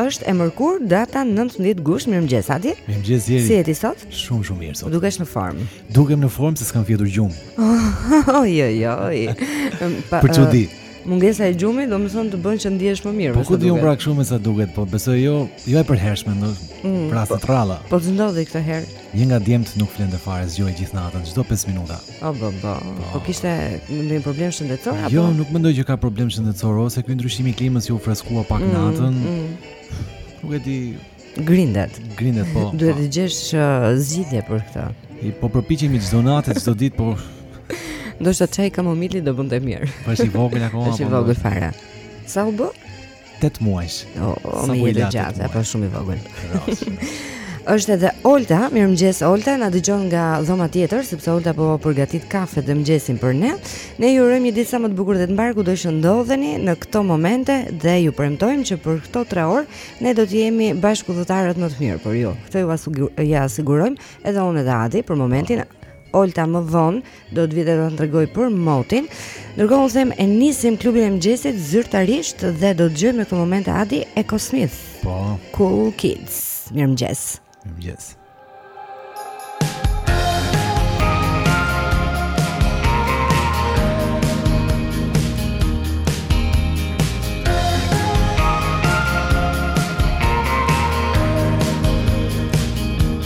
Është e mërkur data 19 gusht, mirëmëngjes Adi. Mirëmëngjes Jeri. Si je ti sot? Shumë shumë mirë sot. Dukesh në formë. Dukem në formë se s'kam fjetur gjumë. Oh, jo, jo. Për çudi. Uh, mungesa e gjumit domethënë të bënë që ndihesh më mirë. Po ku di unë pra kështu me sa duket, po besoj jo, jo e përhershme, do. Mm, raste të rralla. Po të ndodhi këtë herë. Një nga djemtë nuk flente fare, zgjohej gjithë natën, çdo pesë minuta. O bo bo. Po, po kishte ndonjë problem shëndetësor apo? Jo, nuk mendoj që ka problem shëndetësor ose ky ndryshim i klimës që u freskua pak mm, natën. Mm. Nuk e di. Grindet. Grindet po. Duhet po. të gjesh uh, zgjidhje për këtë. I po përpiqemi çdo natë, çdo ditë, po ndoshta çaj kamomili do bënte mirë. Po është i vogël akoma. Është i vogël fare. Sa u bë? 8 muajsh. O, oh, më jetëgjatë, po shumë i vogël. Është edhe Olta, mirëmëngjes Olta, na dëgjon nga dhoma tjetër sepse Olta po përgatit kafet dhe mëngjesin për ne. Ne ju urojmë një ditë sa më të bukur dhe të mbarë kudo të ndodheni në këto momente dhe ju premtojmë që për këto 3 orë ne do të jemi bashkudhëtarët më të mirë për ju. Këtë jua sigurojmë edhe unë edhe Adi për momentin. Olta më vonë do të vijë dhe të na tregojë për motin Ndërkohë unë them e nisim klubin e mëngjesit zyrtarisht dhe do të dëgjojmë në këtë moment Adi Echosmith Po Cool Kids Mirëmëngjes Mirëmëngjes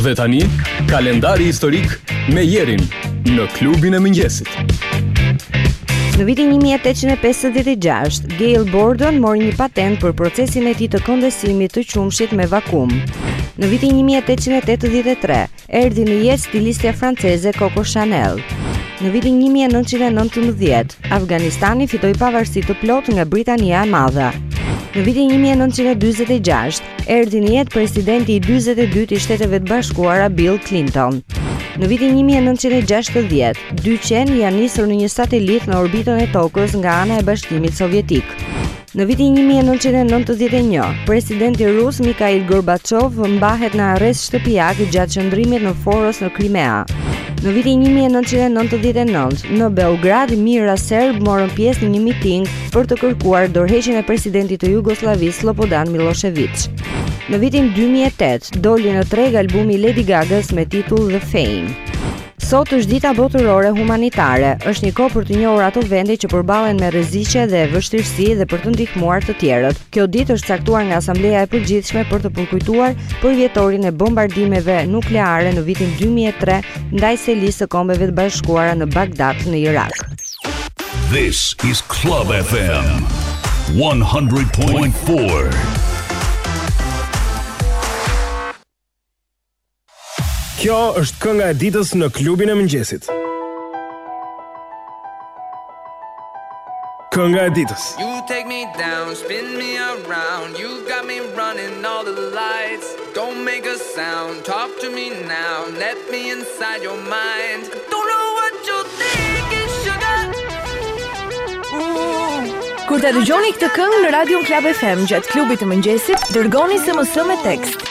Dhe tani, kalendari historik me Jerin në klubin e mëngjesit. Në vitin 1856, Gail Borden mori një patent për procesin e tij të kondensimit të qumështit me vakum. Në vitin 1883, Erdhi në jetë stilistja franceze Coco Chanel. Në vitin 1919, Afganistani fitoi pavarësi të plotë nga Britania e Madhe. Në vitin 1946, erdhi në jetë presidenti i 42 i Shteteve të Bashkuara Bill Clinton. Në vitin 1960, dy qen janë nisur në një satelit në orbitën e Tokës nga ana e Bashkimit Sovjetik. Në vitin 1991, presidenti rus Mikhail Gorbaçov mbahet në arrest shtëpiak gjatë qëndrimit në Foros në Krimea. Në vitin 1999, në Beograd, mijëra serb morën pjesë në një miting për të kërkuar dorëheqjen e presidentit të Jugosllavisë Slobodan Milošević. Në vitin 2008, doli në treg albumi i Lady Gaga-s me titull The Fame. Sot është Dita Botërore Humanitare. Është një kohë për të njohur ato vende që përballen me rreziqe dhe vështirësi dhe për të ndihmuar të tjerët. Kjo ditë është caktuar nga Asambleja e Përgjithshme për të përkujtuar përvjetorin e bombardimeve nukleare në vitin 2003 ndaj selisë së Kombeve të Bashkuara në Bagdad në Irak. This is Club FM 100.4. Kjo është kënga e ditës në klubin e mëngjesit. Kënga e ditës. You take me down, spin me around. You got me running all the lights. Don't make a sound, talk to me now. Let me inside your mind. Don't know what you think is sugar. Kur ta dëgjoni këtë këngë në Radio Club FM gjatë klubit të mëngjesit, dërgoni SMS me tekst.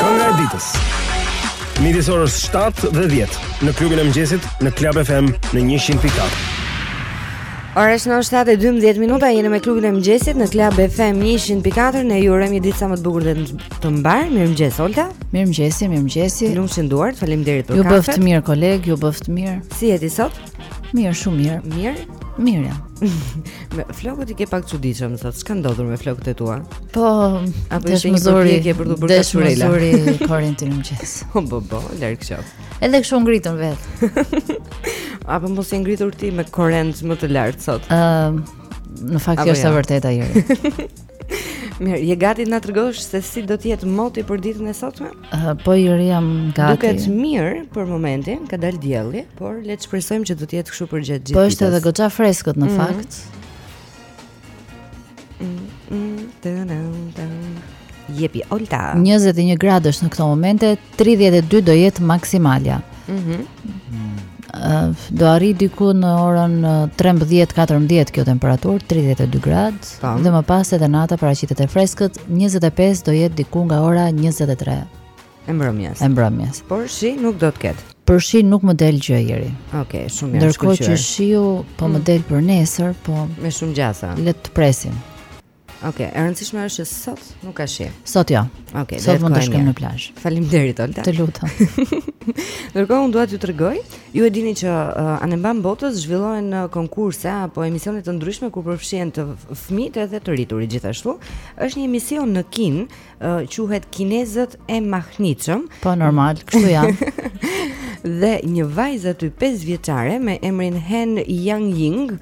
Kënga e ditës. Midis orës 7 dhe 10 në klubin e mëngjesit në Club FM në 100.4. Ora është 7:12 minuta, jemi me klubin e mëngjesit në Club FM 100.4 ne ju urojmë një ditë sa më të bukur dhe të mbarë. Mirëmëngjes Olta. Mirëmëngjes, mirëmëngjes. Lumshin duart, faleminderit për kafe. Ju bëftë mirë koleg, ju bëftë mirë. Si jeti sot? Mirë, shumë mirë. Mirë? Mirë. Flokët i ke pak çuditshëm sot. Çka ndodhur me flokët e tua? Po, apo është një zuri që për të bërë kashurela. Është zuri korenti mëngjes. Po po po, larg shof. Edhe kështu ngrihen vetë. apo mos je ngritur ti me korent më të lartë sot? Ëm, uh, në fakt është e vërtetë ajo. Mirë, je gati të na tregosh se si do të jetë moti për ditën e sotme? Uh, po jam gati. Duket mirë për momentin, ka dalë dielli, por le të shpresojmë që do të jetë kështu përgjatë gjithë ditës. Po është edhe goxha freskët në fakt. Mm -hmm. Jepi Olta. 21 gradësh në këto momente, tridhjetë e dy do jetë maksimalja. Mhm. do arrijë diku në orën 13-14 kjo temperaturë, 32 gradë, dhe më pas edhe nata paraqitet e freskët, 25 do jetë diku nga ora 23 e mbrëmjes. E mbrëmjes. Por shi nuk do të ketë. Për shi nuk më del gjë Eri. Okej, okay, shumë mirë. Ndërkohë që shiu po mm. më del për nesër, po me shumë gjasa. Le të presim. Okej, okay, e rëndësishme është që sot nuk ka shi. Sot jo. Okej, okay, sot mund të shkojmë në plazh. Faleminderit Olta. Të lutem. Ndërkohë unë dua t'ju tregoj, ju e dini që uh, anembanë botës zhvillohen uh, konkurse apo emisione të ndryshme ku përfshihen fëmijët edhe të rriturit gjithashtu. Është një emision në Kinë, uh, quhet Kinezët e Mahnitshëm. Po normal, kështu janë. dhe një vajzë aty 5 vjeçare me emrin Hen Yang Ying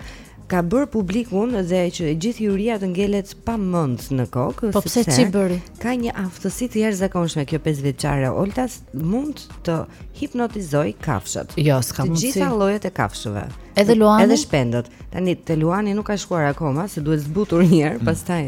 ka bërë publikun dhe që e gjithë juria të ngelet pa mend në kokë po pse ç'i bëri ka një aftësi të jashtëzakonshme kjo pesë vjeçare Olta mund të hipnotizoj kafshët jo s'ka mundsi të gjitha llojet e kafshëve edhe luani edhe shpendët tani te luani nuk ka shkuar akoma se duhet zbutur një herë mm. pastaj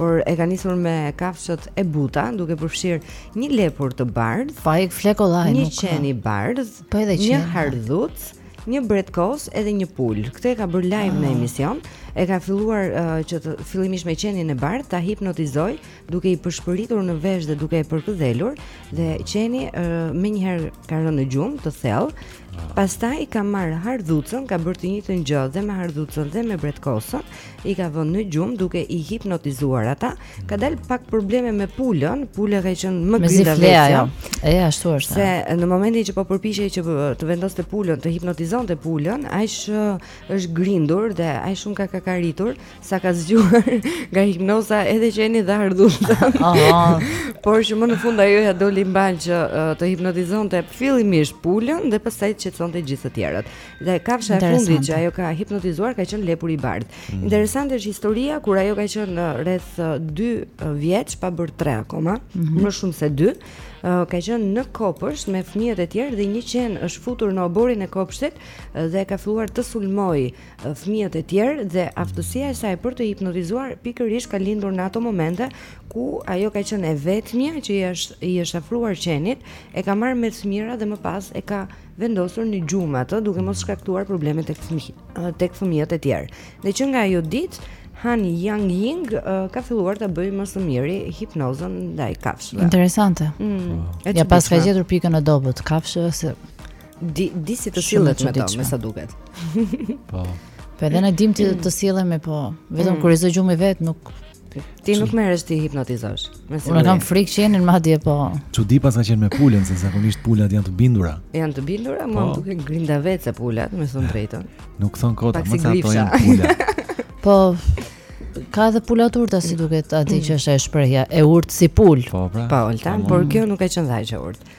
por e ka nisur me kafshët e buta duke përfshirë një lepur të bardh pa po, ik flekollaj një qen i bardhë po edhe një hardhuc Një bretkosë edhe një pulë. Këtë e ka bërë live në ah. emision. E ka filluar uh, që të fillimisht me qenin e bardhë ta hipnotizoj duke i përshpëritur në vesh dhe duke e përkëdhelur dhe qeni uh, menjëherë ka rënë në gjumë të thellë. Ah. Pastaj ka marrë hardhucën, ka bërë të njëjtën gjë dhe me hardhucën dhe me bretkosën, i ka vënë në gjumë duke i hipnotizuar ata Ka dal pak probleme me pulën, pula ka qenë më grindavece. Ja, jo. e ashtu është. Se në momentin që po përpiqej që të vendoste pulën, të hipnotizonte pulën, aq është grindur dhe aq shumë ka kakaritur sa ka zgjuar nga hipnoza edhe qenin dhe hardhucën. Oh. Por që më në fund ajo ia doli mbanë që të hipnotizonte fillimisht pulën dhe pastaj t'qetësonte gjithë të tjerët. Dhe kafsha e fundit që ajo ka hipnotizuar ka qenë lepuri i bardhë. Mm. Interesante është historia kur ajo ka qenë uh, rreth 2 uh, uh, vjeç pa bërë 3 akoma, mm -hmm. më shumë se 2. Uh, ka qenë në kopësht me fëmijët e tjerë dhe një qen është futur në oborrin e kopshtit dhe ka filluar të sulmojë fëmijët e tjerë dhe aftësia e saj për të hipnotizuar pikërisht ka lindur në ato momente ku ajo ka qenë e vetmja që i është i është afruar qenit, e ka marrë me t'mira dhe më pas e ka vendosur në gjumë atë duke mos shkaktuar probleme tek fëmijët, tek fëmijët e tjerë. Dhe që nga ajo ditë Han Yang Ying uh, ka filluar ta bëjë më së miri hipnozën ndaj kafshëve. Interesante. Mm, ia paska gjetur pikën e dobët kafshëve se di di si të sillet me to, me sa duket. Po. Po edhe ne dimë të të sillemi, po vetëm mm. kur i zë gjumi vetë nuk Ti nuk merresh t'i hipnotizosh. Me siguri. Unë kam frikë qenin madje po. Çudi paska qenë me pulën se zakonisht pulat janë të bindura. Janë të bindura, mua po. duken grindavece pulat, me thën t'drejtën. Nuk thonë kot, më sa ato janë pula. po. Ka edhe pula t'urta si duket aty që është e shprehja, e urtë si pulë. Po, pra. Po, Olta, por kjo nuk ka qenë dhe aq e urtë.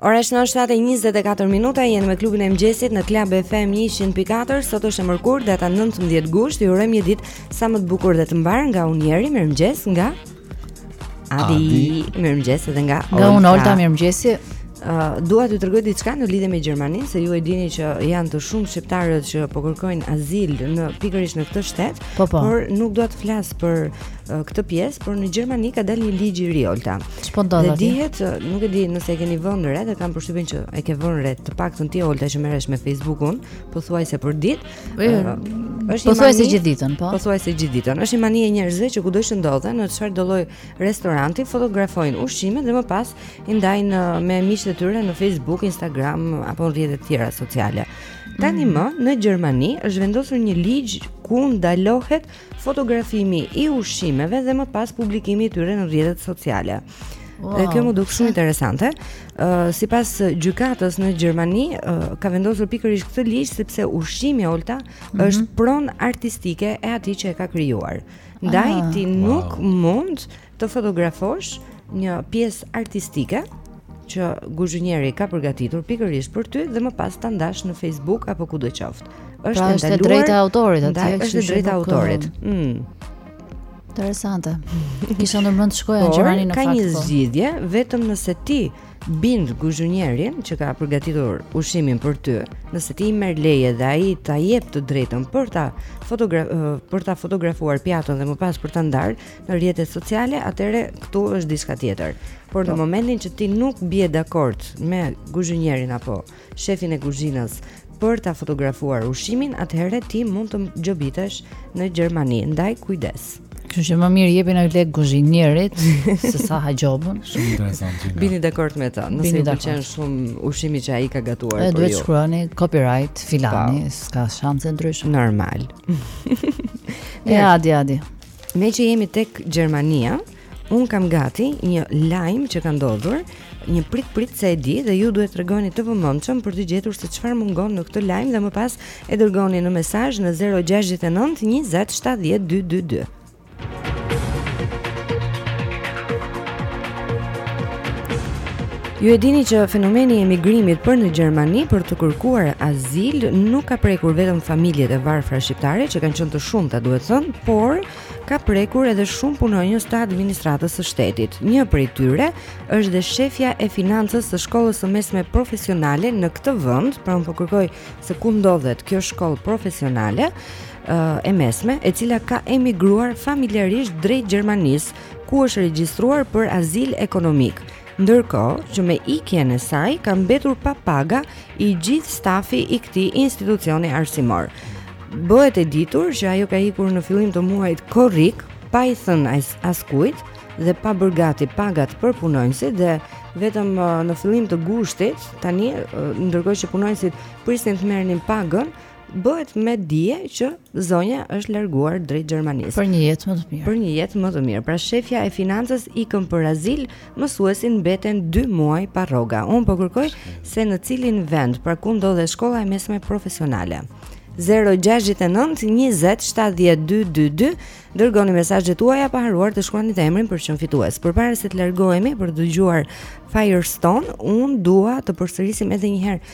Ora është në 7:24 minuta, jeni me klubin e mëngjesit në Club FM 100.4. Sot është e mërkurë, data 19 gusht. Ju urojmë një ditë sa më të bukur dhe të mbarë nga unë Jeri. Mirëmëngjes nga Adi. Adi. Mirëmëngjes edhe nga Olta. Nga unë Olta, mirëmëngjes. Uh, dua t'ju tregoj diçka në lidhje me Gjermaninë, se ju e dini që janë të shumtë shqiptarët që po kërkojnë azil në pikërisht në këtë shtet, po, po. por nuk dua të flas për këtë pjesë, por në Gjermani ka dalë një ligj i ri Olta. Ç'po ndodh atje? Dhe dihet, nuk e di nëse e keni vënë re, dhe kam përshtypjen që e ke vënë re të paktën ti Olta që merresh me Facebookun, pothuajse për ditë. Uh, është një pothuajse gjithë ditën, po. Pothuajse gjithë ditën. Është një mani e njerëzve që kudo që ndodhen, në çfarëdo lloj restoranti, fotografojnë ushqimet dhe më pas i ndajnë me miqtë e tyre në Facebook, Instagram apo në rrjete të tjera sociale. Tanimë në Gjermani është vendosur një ligj ku ndalohet fotografimi i ushqimeve dhe më pas publikimi i tyre në rrjetet sociale. Wow. Dhe kjo më duket shumë interesante. Ë uh, sipas gjykatës në Gjermani uh, ka vendosur pikërisht këtë ligj sepse ushqimi Olta mm -hmm. është pronë artistike e atij që e ka krijuar. Ndaj ah. ti nuk wow. mund të fotografosh një pjesë artistike që guzhinjeri ka përgatitur pikërisht për ty dhe më pas ta ndash në Facebook apo kudo qoftë. Pra, është pra, është e drejta e autorit aty. Ndaj është e drejta e autorit. Mm. Interesante. Kisha ndërmend të shkoja në Gjermani në fakt. Ka një po. zgjidhje vetëm nëse ti bind guzhinjerin që ka përgatitur ushqimin për ty, nëse ti i merr leje dhe ai ta jep të drejtën për ta fotograf për ta fotografuar pjatën dhe më pas për ta ndarë, në rrjetet sociale, atëherë këtu është diçka tjetër. Por në po. momentin që ti nuk bie dakord me kuzhinierin apo shefin e kuzhinës për ta fotografuar ushqimin, atëherë ti mund të gjobitesh në Gjermani. Ndaj kujdes. Kështu që më mirë jepi ca lek kuzhinierit se sa ha gjobën. Shumë interesant. Bini dakord me ta, nëse ju pëlqen shumë ushqimi që ai ka gatuar për ju. Duhet të shkruani copyright filani, s'ka shanse ndryshe. Normal. Ja, di, di. Meqë jemi tek Gjermania, unë kam gati një lajm që ka ndodhur, një prit prit se e di dhe ju duhet të tregoheni të vëmendshëm për të gjetur se çfarë mungon në këtë lajm dhe më pas e dërgoni në mesazh në 069 20 70 222. Ju e dini që fenomeni i emigrimit për në Gjermani për të kërkuar azil nuk ka prekur vetëm familjet e varfra shqiptare që kanë qenë të shumta, duhet thënë, por ka prekur edhe shumë punonjës të administratës së shtetit. Një prej tyre është dhe shefja e financës së shkollës së mesme profesionale në këtë vend, pra unë po kërkoj se ku ndodhet kjo shkollë profesionale e mesme, e cila ka emigruar familjarisht drejt Gjermanisë, ku është regjistruar për azil ekonomik. ndërkohë që me ikjen e saj ka mbetur pa paga i gjithë stafi i këtij institucioni arsimor. Bëhet e ditur që ajo ka ikur në fillim të muajit korrik pa i thënë as askujt dhe pa bërë gati pagat për punonjësit dhe vetëm uh, në fillim të gushtit tani uh, ndërkohë që punonjësit prisnin të merrnin pagën bëhet me dije që zonja është larguar drejt Gjermanisë. Për një jetë më të mirë. Për një jetë më të mirë. Pra shefja e financës ikën për azil, mësuesin mbeten 2 muaj pa rroga. Unë po kërkoj se në cilin vend, pra ku ndodhet shkolla e mesme profesionale. 0692070222 dërgoni mesazhet tuaja pa harruar të shkruani dhe emrin për të qenë fitues. Përpara se të largohemi për të dëgjuar Firestone, unë dua të përsërisim edhe një herë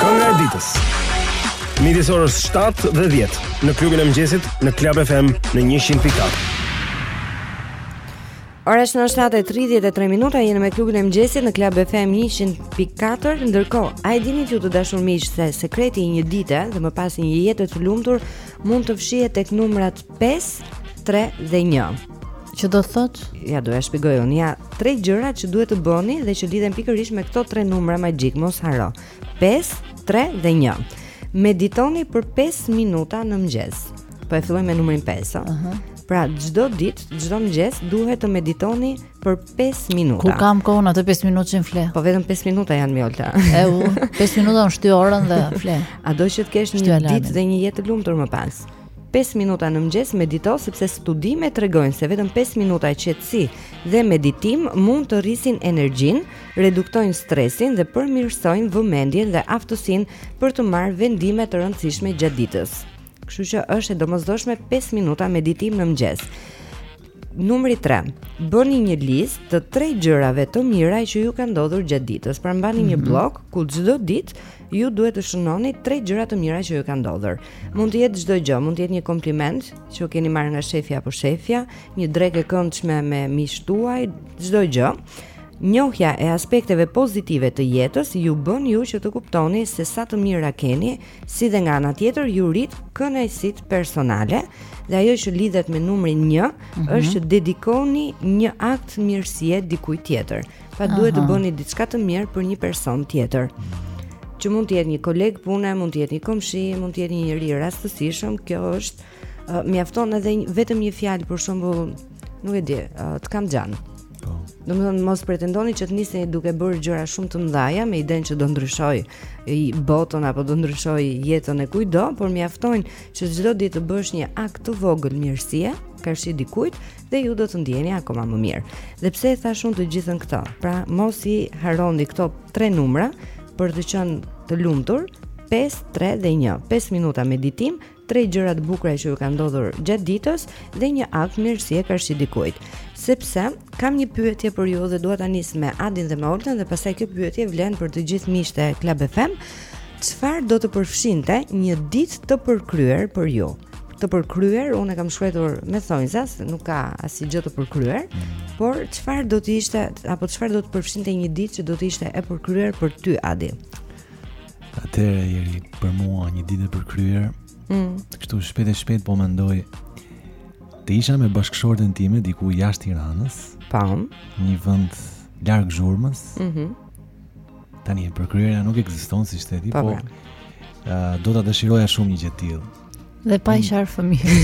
Kënga e ditës. Midis orës 7 dhe 10 në klubin e mëngjesit në Club FM në 100.4. Ora është 7:33 minuta, jemi me klubin e mëngjesit në Club FM 100.4. Ndërkohë, a e dini ju të dashur miq se sekreti i një dite dhe më pas një jete të lumtur mund të fshihet tek numrat 5 3 dhe 1. Që do thot? Ja do e shpjegoj unë. Ja, tre gjëra që duhet të bëni dhe që lidhen pikërisht me këto tre numra magjikë, mos harro. 5 3 dhe 1. Meditoni për 5 minuta në mëngjes. Po e filloj me numrin 5, ëh. Uh -huh. Pra çdo ditë, çdo mëngjes duhet të meditoni për 5 minuta. Ku kam kohën ato 5 minuta që fle? Po vetëm 5 minuta janë Mjalta. E u, 5 minuta e shty orën dhe fle. A do që të kesh një ditë dhe një jetë të lumtur më pas? Pesë minuta në mëngjes medito sepse studimet tregojnë se vetëm 5 minuta qetësi dhe meditim mund të rrisin energjinë, reduktojnë stresin dhe përmirësojnë vëmendjen dhe aftësinë për të marrë vendime të rëndësishme gjatë ditës. Kështu që është e domosdoshme 5 minuta meditim në mëngjes. Numri 3. Bëni një listë të tre gjërave të mira që ju kanë ndodhur gjatë ditës. Pra mbani mm -hmm. një mhm. bllok ku çdo ditë ju duhet të shënoni tre gjëra të mira që ju kanë ndodhur. Mund të jetë çdo gjë, mund të jetë një kompliment që keni marrë nga shefi apo shefja, një drekë e këndshme me miqtë tuaj, çdo gjë. Njohja e aspekteve pozitive të jetës ju bën ju që të kuptoni se sa të mira keni, si dhe nga ana tjetër ju rrit kënaqësitë personale. Dhe ajo që lidhet me numrin 1 mm -hmm. është të dedikoni një akt mirësie dikujt tjetër. Pra duhet të bëni diçka të mirë për një person tjetër. Që mund të jetë një koleg pune, mund të jetë një komshi, mund të jetë një njeri i rastësishëm, kjo është uh, mjafton edhe një, vetëm një fjalë për shembull, nuk e di, uh, të kam xhan. Po. Domethënë, mos pretendoni që të nisni duke bërë gjëra shumë të mëdhaja me idenë që do ndryshoj botën apo do ndryshoj jetën e kujdo, por mjafton që çdo ditë të bësh një akt të vogël mirësie, karshi dikujt, dhe ju do të ndiheni akoma më mirë. Dhe pse e thashë unë të gjithën këto? Pra, mos i harroni këto tre numra për të qenë të lumtur, 5, 3 dhe 1. 5 minuta meditim, tre gjëra të bukura që ju kanë ndodhur gjatë ditës dhe një akt mirësie karshi dikujt. Sepse kam një pyetje për ju dhe dua ta nis me Adin dhe me Oltën dhe pastaj kjo pyetje vlen për të gjithë miqtë e Club FM. Çfarë do të përfshinte një ditë të përkryer për ju? të përkryer, unë e kam shkruar me thonjza, nuk ka asnjë gjë të përkryer, mm. por çfarë do të ishte apo çfarë do të përfshinte një ditë që do të ishte e përkryer për ty Adi? Atëherë Jeri për mua një ditë e përkryer. Mm. Kështu shpejt e shpejt po mendoj të isha me bashkëshorten time diku jashtë Tiranës. Pam. Një vend larg zhurmës. Mhm. Mm Tani e përkryera nuk ekziston siç the ti, po, po uh, do ta dëshiroja shumë një gjë të tillë. Dhe pa i mm. sharë fëmijë.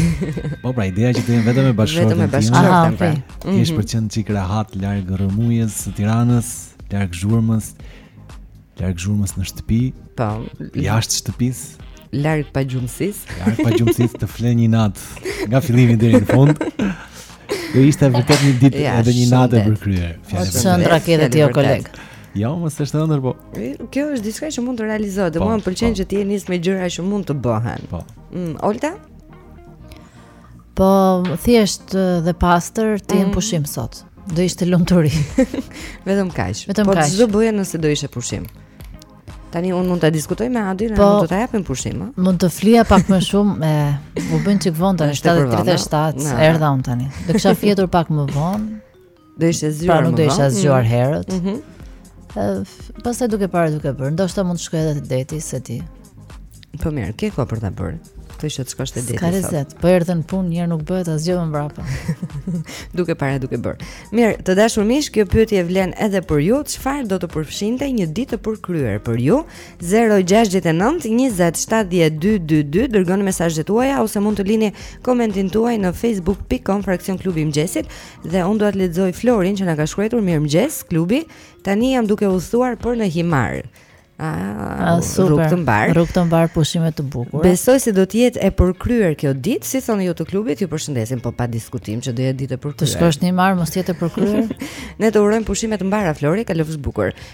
po pra, ideja që të jem vetëm me bashkëshorten. Vetëm me bashkëshorten. Pra. Mhm. Kish për qenë çik rahat larg rrëmujës së Tiranës, larg zhurmës, larg zhurmës në shtëpi. Po. Jashtë shtëpisë. Larg pagjumësisë. Larg pagjumësisë të fle një natë nga fillimi deri në fund. Do ishte vërtet një ditë edhe një natë e përkryer. Fjalë. Ëndrra ke edhe ti o koleg. Jo, mo s'është ëndërr, po... Kjo është diçka që mund të realizohet, dhe po, mua më pëlqen po. që ti e nis me gjëra që mund të bëhen. Po. Mm, Olta? Po, thjesht dhe pastër të jem mm. pushim sot. Do ishte lumturi. Vetëm kaq. Vetëm po, kaq. Po, ç'do bëje nëse do ishe pushim. Tani unë mund ta diskutoj me Adin, po, mund të të japim pushim, a? Mund të flija pak më shumë, e, u bë një çikë vonë tani, 7.37, erdha unë tani. Do kisha fjetur pak më vonë, Do ishe pra, zgjuar. Pra s'do isha mm. zgjuar herët. Ëh. Mm -hmm. Pastaj duke parë duke bërë, ndoshta mund të shkoj edhe te deti s'e di. Po mirë, ke kohë për ta bërë. Të ishte të shkosh te deti. Ka lezet. Po erdhe në punë, një herë nuk bëhet asgjë më mbrapa. duke parë duke bërë. Mirë, të dashur miq, kjo pyetje vlen edhe për ju. Çfarë do të përfshinte një ditë të përkryer për ju? 069 2070222 dërgoni mesazhet tuaja ose mund të lini komentin tuaj në facebook.com fraksion klubi i mëngjesit Dhe unë dua të lexoj Florin që na ka shkruar mirëmëngjes klubi. Tani jam duke udhëtuar për në Himarë. Ah, super. Rrugë të mbarë. Rrugë të mbarë pushime të bukura. Besoj se do të jetë e përkryer kjo ditë, si thoni ju të klubit, ju përshëndesim, po pa diskutim që do jetë ditë e përkryer. Të shkosh në Himarë mos jetë e përkryer. ne të urojmë pushime të mbara Flori, kalofsh bukur.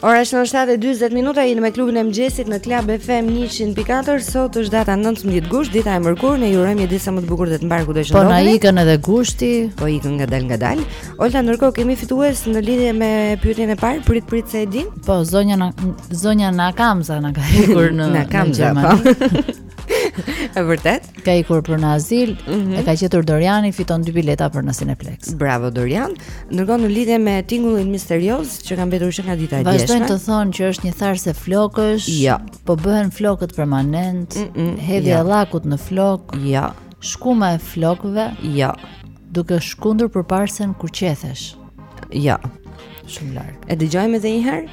Ora është 7:40 minuta jemi me klubin e mëngjesit në Club FM 100.4 sot është data 19 gusht dita e mërkurë ne ju urojmë një ditë sa më të bukur dhe të mbarë kudo të ndodheni. Po na ikën edhe gushti, po ikën ngadalë ngadalë. Olta ndërkohë kemi fitues në lidhje me pyetjen e parë, prit prit se e din. Po zonja na zonja nga Kamza na ka ikur në në Gjermani. Po. E vërtet? Ka ikur për në azil, mm -hmm. e ka gjetur Doriani, fiton dy bileta për në Cineplex. Bravo Dorian. Ndërkohë në lidhje me tingullin misterioz që ka mbetur që nga dita e djeshme. Vazhdojnë të thonë që është një tharse flokësh. Jo. Po bëhen flokët permanent. Mm -mm. Hedhja jo. e llakut në flok. Jo. Shkuma e flokëve. Jo. Duke shkundur përparsen kur qethesh. Jo. Shumë larg. E dëgjojmë edhe një herë?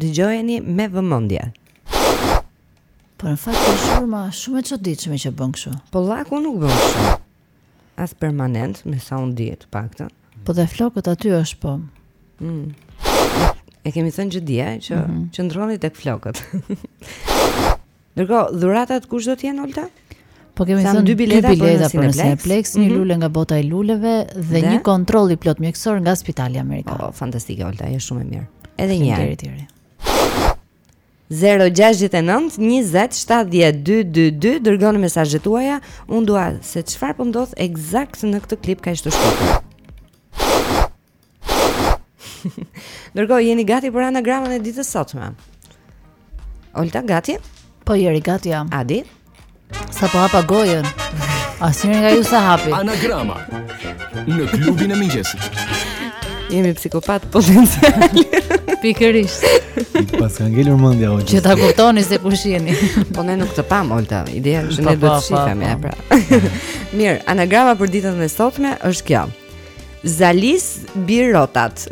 Dëgjojeni me vëmendje. Po në fakt është zhurma shumë e çuditshme që bën kështu. Po llaku nuk bën kështu. As permanent, me sa unë di të paktën. Po dhe flokët aty është po. Mm. E kemi thënë që dje që mm -hmm. qëndroni tek flokët. Ndërkohë, dhuratat kush do të jenë Olta? Po kemi thënë dy bileta, dy bileta për në Cineplex, një mm -hmm. lule nga bota e luleve dhe, dhe? një kontroll i plot mjekësor nga Spitali Amerikan. Oh, fantastike Olta, je shumë e mirë. Edhe një herë. 069 20 70 222 dërgoni mesazhet tuaja. Unë dua të di se çfarë po ndodh ekzakt në këtë klip kaq të shkurtër. Ndërkohë jeni gati për anagramën e ditës sotme. Olta gati? Po jeri gati jam. Adi? Sapo hapa gojën. Asnjë nga ju s'e hapi. Anagrama në klubin e mëngjesit. Jemi psikopat potencial. Pikërisht. Paska ngelur mendja Olta. Që ta kuptoni se kush jeni. Po ne nuk të pam Olta. Ideja është ne do të shihemi pra. Mirë, anagrama për ditën e sotme është kjo. Zalis bi rotat.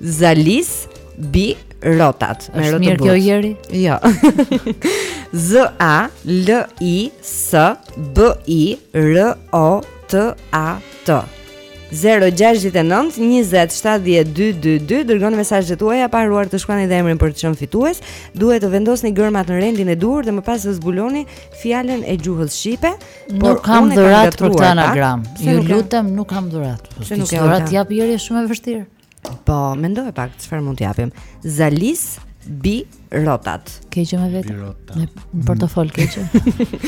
Zalis bi rotat. Me rotë mirë kjo jeri? Jo. Z A L I S B I R O T A T. 0692070222 dërgoni mesazhet tuaja pa harruar të shkruani dhe emrin për të qenë fitues. Duhet të vendosni gërmat në rendin e duhur dhe më pas të zbuloni fjalën e gjuhës shqipe. Nuk kam dhurat për këtë anagram. Ju lutem, nuk kam dhurat. Pse nuk ke dhurat jap jeri është shumë e vështirë. Po, mendoje pak çfarë mund të japim. Zalis bi rotat. Ke gjë me vete? Në portofol ke gjë.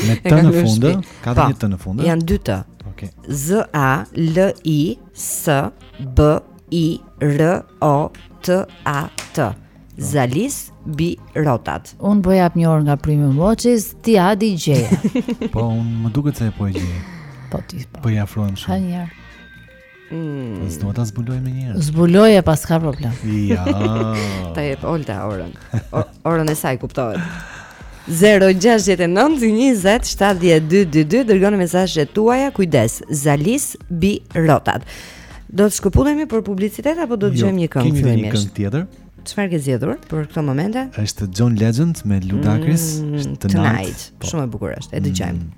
Me të në fund, ka dhënë të në fund. Jan dy të. Okej. Z A L I S B I R O T A T. Zalis mbi rrota. Un po jap një orë nga Premium Watches, ti Adi gjeje. po un më duket se po e gjej. Po ti po. Po i afrohem shumë. Ha një herë. Mm. Po s'do ta zbulojmë menjëherë. Zbuloje pa s'ka problem. Ja. ta jep Olta orën. Orën e saj kuptohet. 0-6-9-20-70-222 Dërgoni mesazhet tuaja Kujdes Zalis mbi rrota Do të shkëputemi për publicitet apo do të, jo, dëgjojmë një këngë fillimisht? Kemi një këngë tjetër. Çfarë ke zgjedhur për këto momente? Është John Legend me Ludacris, mm, Tonight. Tonight. Po. Shumë e bukur është. E dëgjojmë. Mm.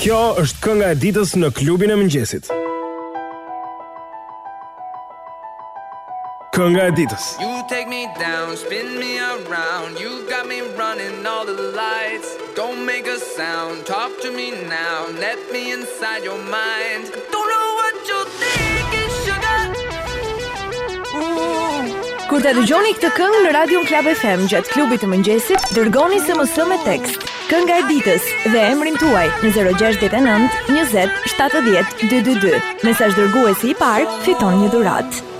Kjo është kënga e ditës në klubin e mëngjesit. Kënga e ditës. You take me down, spin me around. You got me running all the lights. Don't make a sound, talk to me now. Let me inside your mind. Kur ta dëgjoni këtë këngë në Radio Club FM gjatë klubit të mëngjesit, dërgoni SMS me tekst. Kënga e ditës dhe emrin tuaj në 069 20 70 222. Mesazh dërguesi i parë fiton një dhuratë.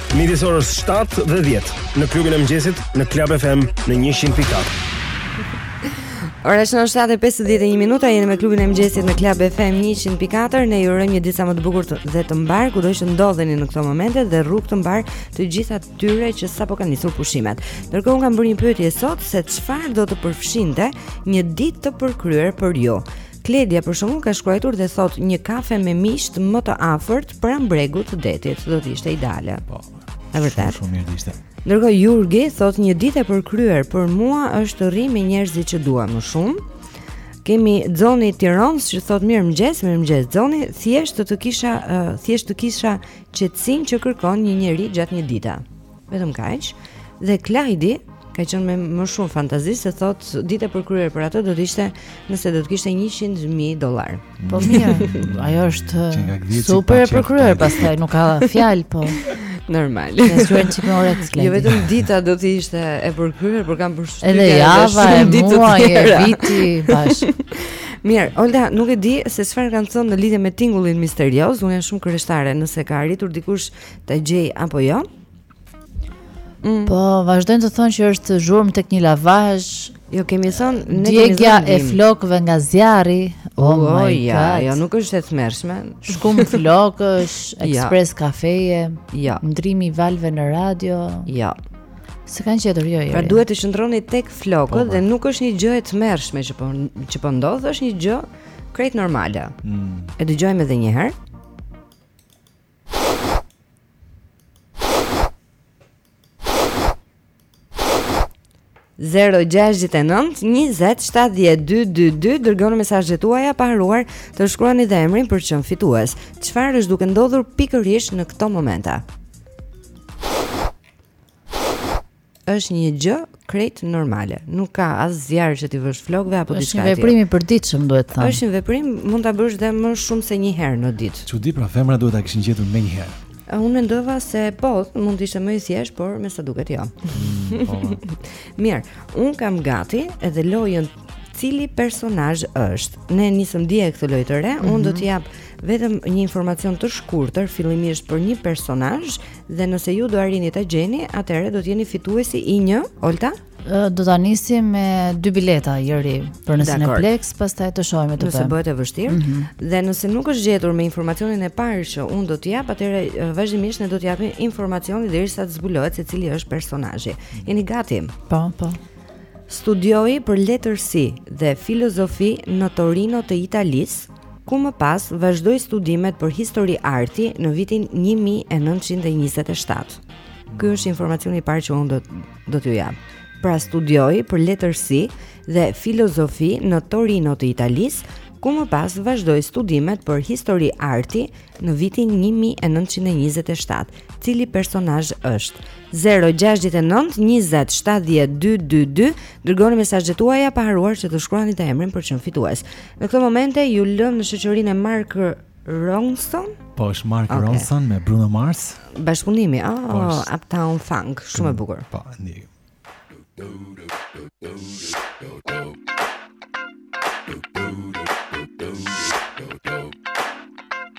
Midis orës 7 dhe 10 në klubin e mëngjesit në Club FM në 100.4. Ora është 7:51 minuta, jeni me klubin e mëngjesit në Club FM 100.4. Ne ju urojmë një ditë sa më të bukur dhe të mbarë, kudo që ndodheni në këto momente dhe rrugë të mbarë të gjithë atyre që sapo kanë nisur pushimet. Ndërkohë unë kam bërë një pyetje sot se çfarë do të përfshinte një ditë të përkryer për ju. Kledia për shembull ka shkruajtur dhe thotë një kafe me miqtë më të afërt pranë bregut të detit do të ishte ideale. Po. E vërtetë. Shumë mirë do ishte. Ndërkohë Jurgi thotë një ditë e përkryer për mua është të rri me njerëzit që dua më shumë. Kemi Xhoni Tirons që thotë mirëmëngjes, mirëmëngjes Xhoni, thjesht të, të kisha uh, thjesht të kisha qetësinë që kërkon një njeri gjatë një dite. Vetëm kaq. Dhe Klajdi ka qenë me më shumë fantazi se thotë dita e përkryer për atë do të ishte nëse do të kishte 100.000 dollarë. Po mirë, ajo është super e përkryer, pastaj nuk ka fjalë, po normal. Ne shuan çikë ora të skenë. Jo vetëm dita do të ishte e përkryer, por kam përshtypjen edhe java e muaj e viti bashkë. Mirë, Olta, nuk e di se çfarë kanë thënë në lidhje me tingullin misterioz. Unë jam shumë kureshtare nëse ka arritur dikush ta gjej apo jo. Mm. Po vazhdojnë të thonë që është zhurmë tek një lavazh. Jo kemi thënë ne kemi thënë djegia e flokëve nga zjarri. Oh, oh my ja, god. Jo, nuk është e tmerrshme. Shkumë flokësh, ekspres ja. kafeje. Ja. Ndërrimi i valëve në radio. Ja. S'e kanë gjetur jo, jo. Pra duhet të qëndroni tek flokët po, po. dhe nuk është një gjë e tmerrshme që po që po ndodh, është një gjë krejt normale. Mm. E dëgjojmë edhe një herë. Zero gjashtë nëntë njëzet shtatëdhjetë dy dy dy dërgoni mesazhet tuaja pa harruar të shkruani dhe emrin për të qenë fitues. Çfarë është duke ndodhur pikërisht në këto momente? është një gjë krejt normale. Nuk ka as zjarr që t'i vësh flokëve apo diçka tjetër. Është një veprim i përditshëm, duhet thënë. Është një veprim, mund ta bësh dhe më shumë se një herë në ditë. Çudi, pra femrat duhet ta kishin gjetur menjëherë. Unë mendova se po, mund të ishte më i thjeshtë, por me sa duket jo. Mm, po, po. Mirë, unë kam gati edhe lojën cili personazh është. Ne nisëm dje këtë lojë të re, mm -hmm. unë do mhm. të jap Vetëm një informacion të shkurtër fillimisht për një personazh dhe nëse ju do arrini ta gjeni, atëherë do të jeni fituesi i një Olta do ta nisim me dy bileta Jeri për në Cineplex, pastaj të shohim ç'të bëjmë. Nëse bëhet e vështirë mm -hmm. dhe nëse nuk është gjetur me informacionin e parë që unë do të jap, atëherë vazhdimisht ne do të japim informacionin derisa të zbulohet se cili është personazhi. Jeni gati? Po, po. Studioi për letërsi dhe filozofi në Torino të Italisë, ku më pas vazhdoi studimet për histori arti në vitin 1927. Ky është informacioni i parë që unë do t'ju jap. Pra studioi për letërsi dhe filozofi në Torino të Italisë, ku më pas vazhdoi studimet për histori arti në vitin 1927. Cili personazh është? 069 20 70 222 dërgoni mesazhet tuaja pa harruar që të shkruani dhe emrin për të qenë fitues. Në këto momente ju lëmë në shoqërinë e Mark Ronson. Po është Mark okay. Ronson me Bruno Mars. Bashkëpunimi, ah, po oh, Uptown Funk, shumë e bukur. Po, ndjej.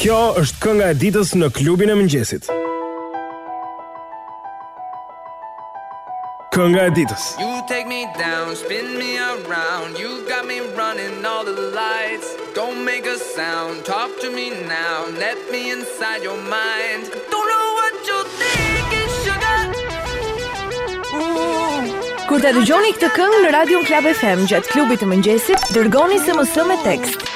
Kjo është kënga e ditës në klubin e mëngjesit. Kënga e ditës. You take me down, spin me around. You got me running all the lights. Don't make a sound, talk to me now. Let me inside your mind. Don't know what you think is sugar. Kur ta dëgjoni këtë këngë në Radio Club FM gjatë klubit të mëngjesit, dërgoni SMS me tekst.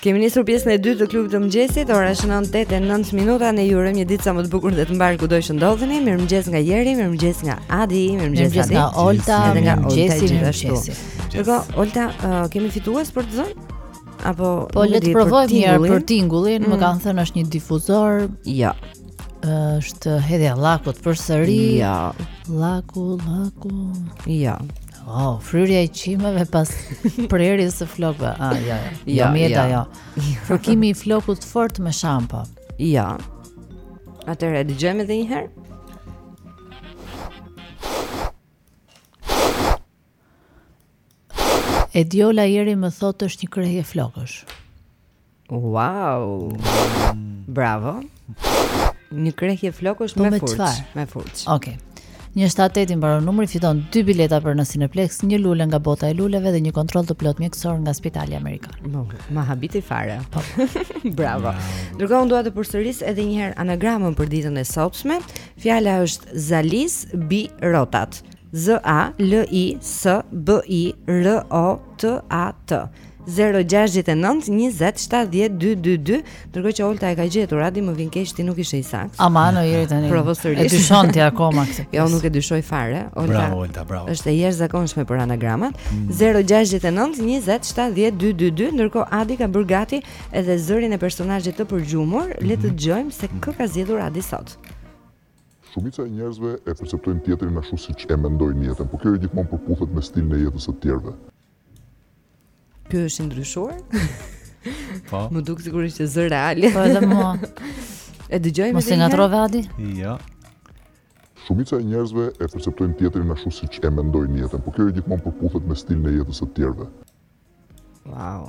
Kemi nisur pjesën e dytë të klubit të mëngjesit, ora është 9:09 minuta ne ju urojmë një ditë sa më të bukur dhe të mbarë kudo që ndodheni. Mirëmëngjes nga Jori, mirëmëngjes nga Adi, mirëmëngjes Adi. Nga Olta, edhe nga Olta gjithashtu. Ndërkohë Olta, uh, kemi fitues për të dhënë? Apo po le të provojmë mirë për tingullin, mm. më kanë thënë është një difuzor. Jo. Ja. Është hedhja e llakut përsëri. Jo. Ja. Llaku, llaku. Jo. Ja. Oh, fryrja e qimeve pas prerjes së flokëve. Ah, ja, ja. Jo, ja, mjeta, ja. jo. Fërkimi i flokut fort me shampo. Ja. Atëherë e dëgjojmë edhe një herë. Ediola Jori më thotë është një krehje flokësh. Wow. Bravo. Një krehje flokësh po me furçë, me furçë. Okej. Okay. Një shtatë tetë i mbaron numri fiton dy bileta për në Cineplex, një lule nga bota e luleve dhe një kontroll të plot mjekësor nga Spitali Amerikan. Po, më habite fare. Po. Bravo. Ndërkohë unë dua ta përsëris edhe një herë anagramën për ditën e sotshme. Fjala është Zalis bi rotat. Z A L I S B I R O T A T. 0-6-9-27-12-2 Ndërkohë që Olta e ka gjetur Adi më vjen keq ti nuk ishe i saktë Aman o Jori tani Provo sërish E dyshon ti akoma këtë Ja jo, unë nuk e dyshoj fare Olta, Bravo Olta bravo është e jashtëzakonshme për anagramat mm. 0-6-9-27-12-2 Ndërkohë Adi ka bërë gati Edhe zërin e personazhit të përgjumur mm. Le të mhm. dëgjojmë se kë ka zgjedhur Adi sot Shumica e njerëzve e perceptojnë tjetrin ashtu siç e mendojnë jetën, por jo gjithmonë përputhet me stilin e jetës së të tjerëve. Ky është i ndryshuar? Po. Më duket sikur është zë real. Po edhe mua. E dëgjojmë. Mos e ngatërrove Adi? Jo. Shumica e njerëzve e perceptojnë tjetrin ashtu siç e mendojnë jetën, por jo gjithmonë përputhet me stilin e jetës së të tjerëve. Wow.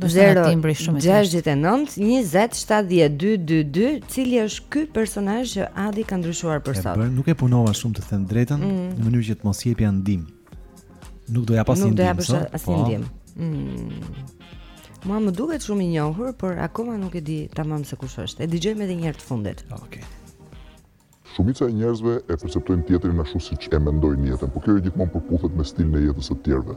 0-69-27-12-22 Cili është ky personazh që Adi ka ndryshuar për sot? Nuk e punova shumë të them të drejtën mm. Në mënyrë që të mos jepja ndihmë Nuk do ja pasin ndihmë, sa? Nuk do ja pasin po. ndihmë. Mm. Mua më duket shumë i njohur, por akoma nuk e di tamam se kush është. E dëgjojmë edhe një herë të fundit. Okej. Okay. Shumica e njerëzve e perceptojnë tjetrin ashtu siç e mendojnë jetën, por jo gjithmonë përputhet me stilin e jetës së të tjerëve.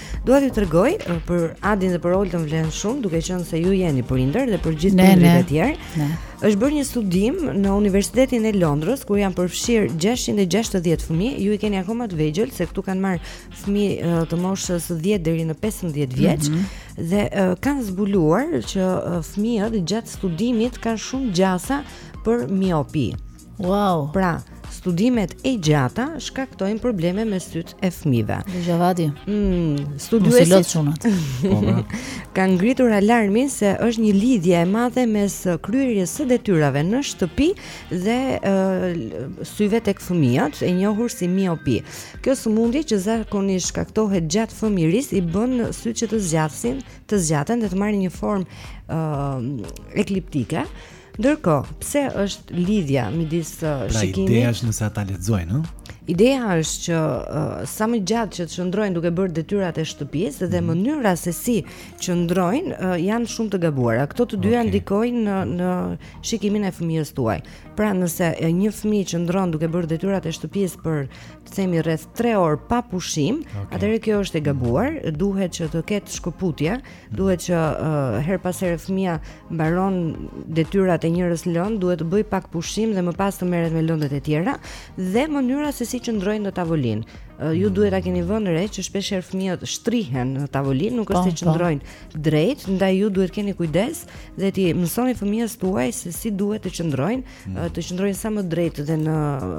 Dua t'ju tregoj për Adin dhe për Oltën vlen shumë, duke qenë se ju jeni prindër dhe për gjithë prindërit e tjerë. Është bërë një studim në Universitetin e Londrës ku janë përfshirë 660 fëmijë. Ju i keni akoma të vegjël se këtu kanë marrë fëmijë të moshës 10 deri në 15 vjeç mm -hmm. dhe uh, kanë zbuluar që uh, fëmijët gjatë studimit kanë shumë gjasa për miopi. Wow. Pra, studimet e gjata shkaktojnë probleme me sytë e fëmijëve. Gjavadi. Mm, studiuesit Mos i çunat. Po, po. Kanë ngritur alarmin se është një lidhje e madhe mes kryerjes së detyrave në shtëpi dhe uh, syve tek fëmijët, e njohur si miopi. Kjo sëmundje që zakonisht shkaktohet gjatë fëmijërisë i bën sytë që të zgjasin, të zgjaten dhe të marrin një formë uh, ekliptike Ndërkohë, pse është lidhja midis shikimit? Pra ideja është nëse ata lexojnë, ëh? Ideja është që uh, sa më gjatë që të qëndrojnë duke bërë detyrat e shtëpisë dhe mm. mënyra se si qëndrojnë uh, janë shumë të gabuara. Këto të dyja okay. ndikojnë në në shikimin e fëmijës tuaj. Pra nëse një fëmijë qëndron duke bërë detyrat e shtëpisë për të themi rreth 3 orë pa pushim, okay. atëherë kjo është e gabuar, duhet që të ketë shkëputje Duhet që herë pas here fëmija mbaron detyrat e njërës lëndë, duhet të bëjë pak pushim dhe më pas të merret me lëndët e tjera, dhe mënyra se si qëndrojnë në tavolinë. Ju mm. duhet ta keni vënë re që shpeshherë fëmijët shtrihen në tavolin, nuk është po, se po. qëndrojnë drejt, ndaj ju duhet keni kujdes dhe t'i mësoni fëmijës tuaj se si duhet të qëndrojnë, mm. të qëndrojnë sa më drejt dhe në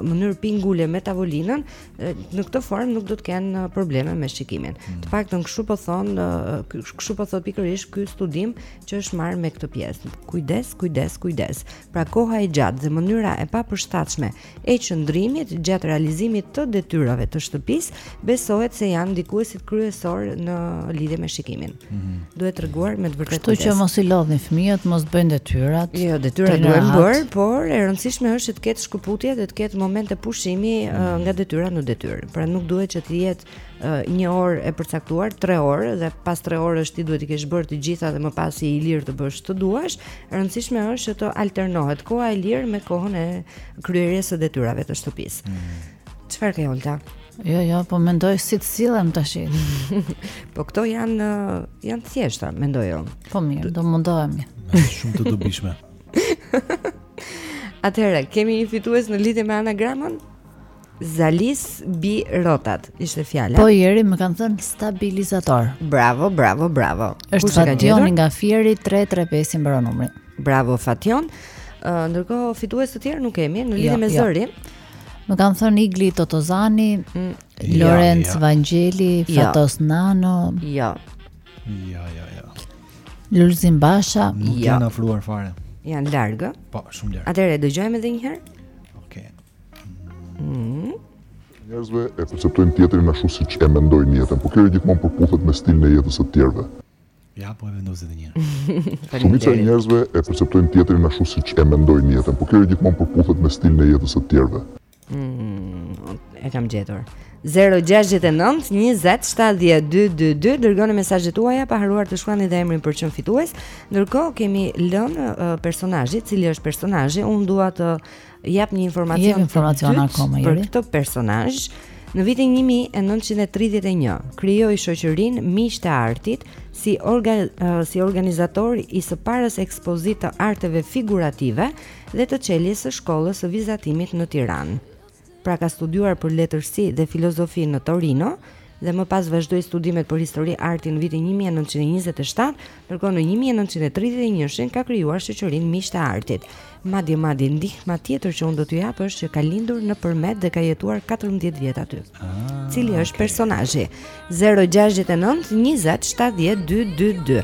mënyrë pingule me tavolinën, në këtë formë nuk do të kenë uh, probleme me shikimin. Mm. Të paktën kështu po thonë, uh, kështu po thotë pikërisht ky studim që është marrë me këtë pjesë. Kujdes, kujdes, kujdes. Pra koha e gjatë dhe mënyra e papërshtatshme e qëndrimit gjatë realizimit të detyrave të shtëpisë besohet se janë ndikuesit kryesorë në lidhje me shikimin. Duhet treguar me të vërtetë. Kështu që mos i lodhni fëmijët, mos të bëjnë detyrat. Jo, detyrat duhen bërë, por e rëndësishme është që të ketë shkëputje dhe të ketë momente pushimi mm. uh, nga detyra në detyrë. Pra nuk duhet që të jetë uh, një orë e përcaktuar, 3 orë dhe pas 3 orësh ti duhet të kesh bërë të gjitha dhe më pas i lirë të bësh ç'të duash. E rëndësishme është që të alternohet koha e lirë me kohën e kryerjes së detyrave të shtëpisë. Mm. Çfarë ke Olta? Jo, jo, po mendoj si të sillem tash. po këto janë janë të thjeshta, mendoj unë. Po mirë, do mundohemi. Shumë të dobishme. Atëherë, kemi një fitues në lidhje me anagramën? Zalis bi rotat, ishte fjala. Po ieri më kanë thënë stabilizator. Bravo, bravo, bravo. Është Fatjoni nga Fieri 335 i mbaron numri. Bravo Fatjon. Uh, ndërkohë fitues të tjerë nuk kemi në lidhje jo, me jo. zërin. Më kanë thënë Igli Totozani, mm. Lorenc ja, ja. Vangjeli, jo. Fatos ja. Nano. Jo. Ja, ja, ja. Lulzim Basha. Nuk ja. janë afruar fare. Janë larg. Po, shumë larg. Atëherë dëgjojmë edhe një herë. Okej. Okay. Mm. Njerëzit e perceptojnë tjetrin ashtu siç e mendojnë jetën, por kjo gjithmonë përputhet me stilin e jetës së të tjerëve. Ja, po e vendosi dhe një. Shumica e njerëzve e perceptojnë tjetrin ashtu siç e mendojnë jetën, por kjo jo gjithmonë përputhet me stilin e jetës së të tjerëve. Mm, e kam gjetur. 069 20 70 222 dërgoni mesazhet tuaja pa harruar të shkruani dhe emrin për çdo fitues. Ndërkohë kemi lënë uh, personazhin, cili është personazhi, unë dua të jap një informacion tjetër për këtë personazh. Në vitin 1931 krijoi shoqërinë Miqtë e Artit si orga, uh, si organizator i së parës ekspozite të arteve figurative dhe të çeljes së shkollës së vizatimit në Tiranë. Pra ka studiuar për letërsi dhe filozofi në Torino, dhe më pas vazhdoi studimet për histori arti në vitin një mijë e nëntëqind e njëzet e shtatë, ndërkohë në një mijë e nëntëqind e tridhjetë e njëshin ka krijuar shoqërinë Miqtë e Artit. Madje madje ndihma tjetër që unë do t'ju jap është që ka lindur në Përmet dhe ka jetuar 14 vjet aty. Ah, okay. Cili është personazhi? 069 20 70 222.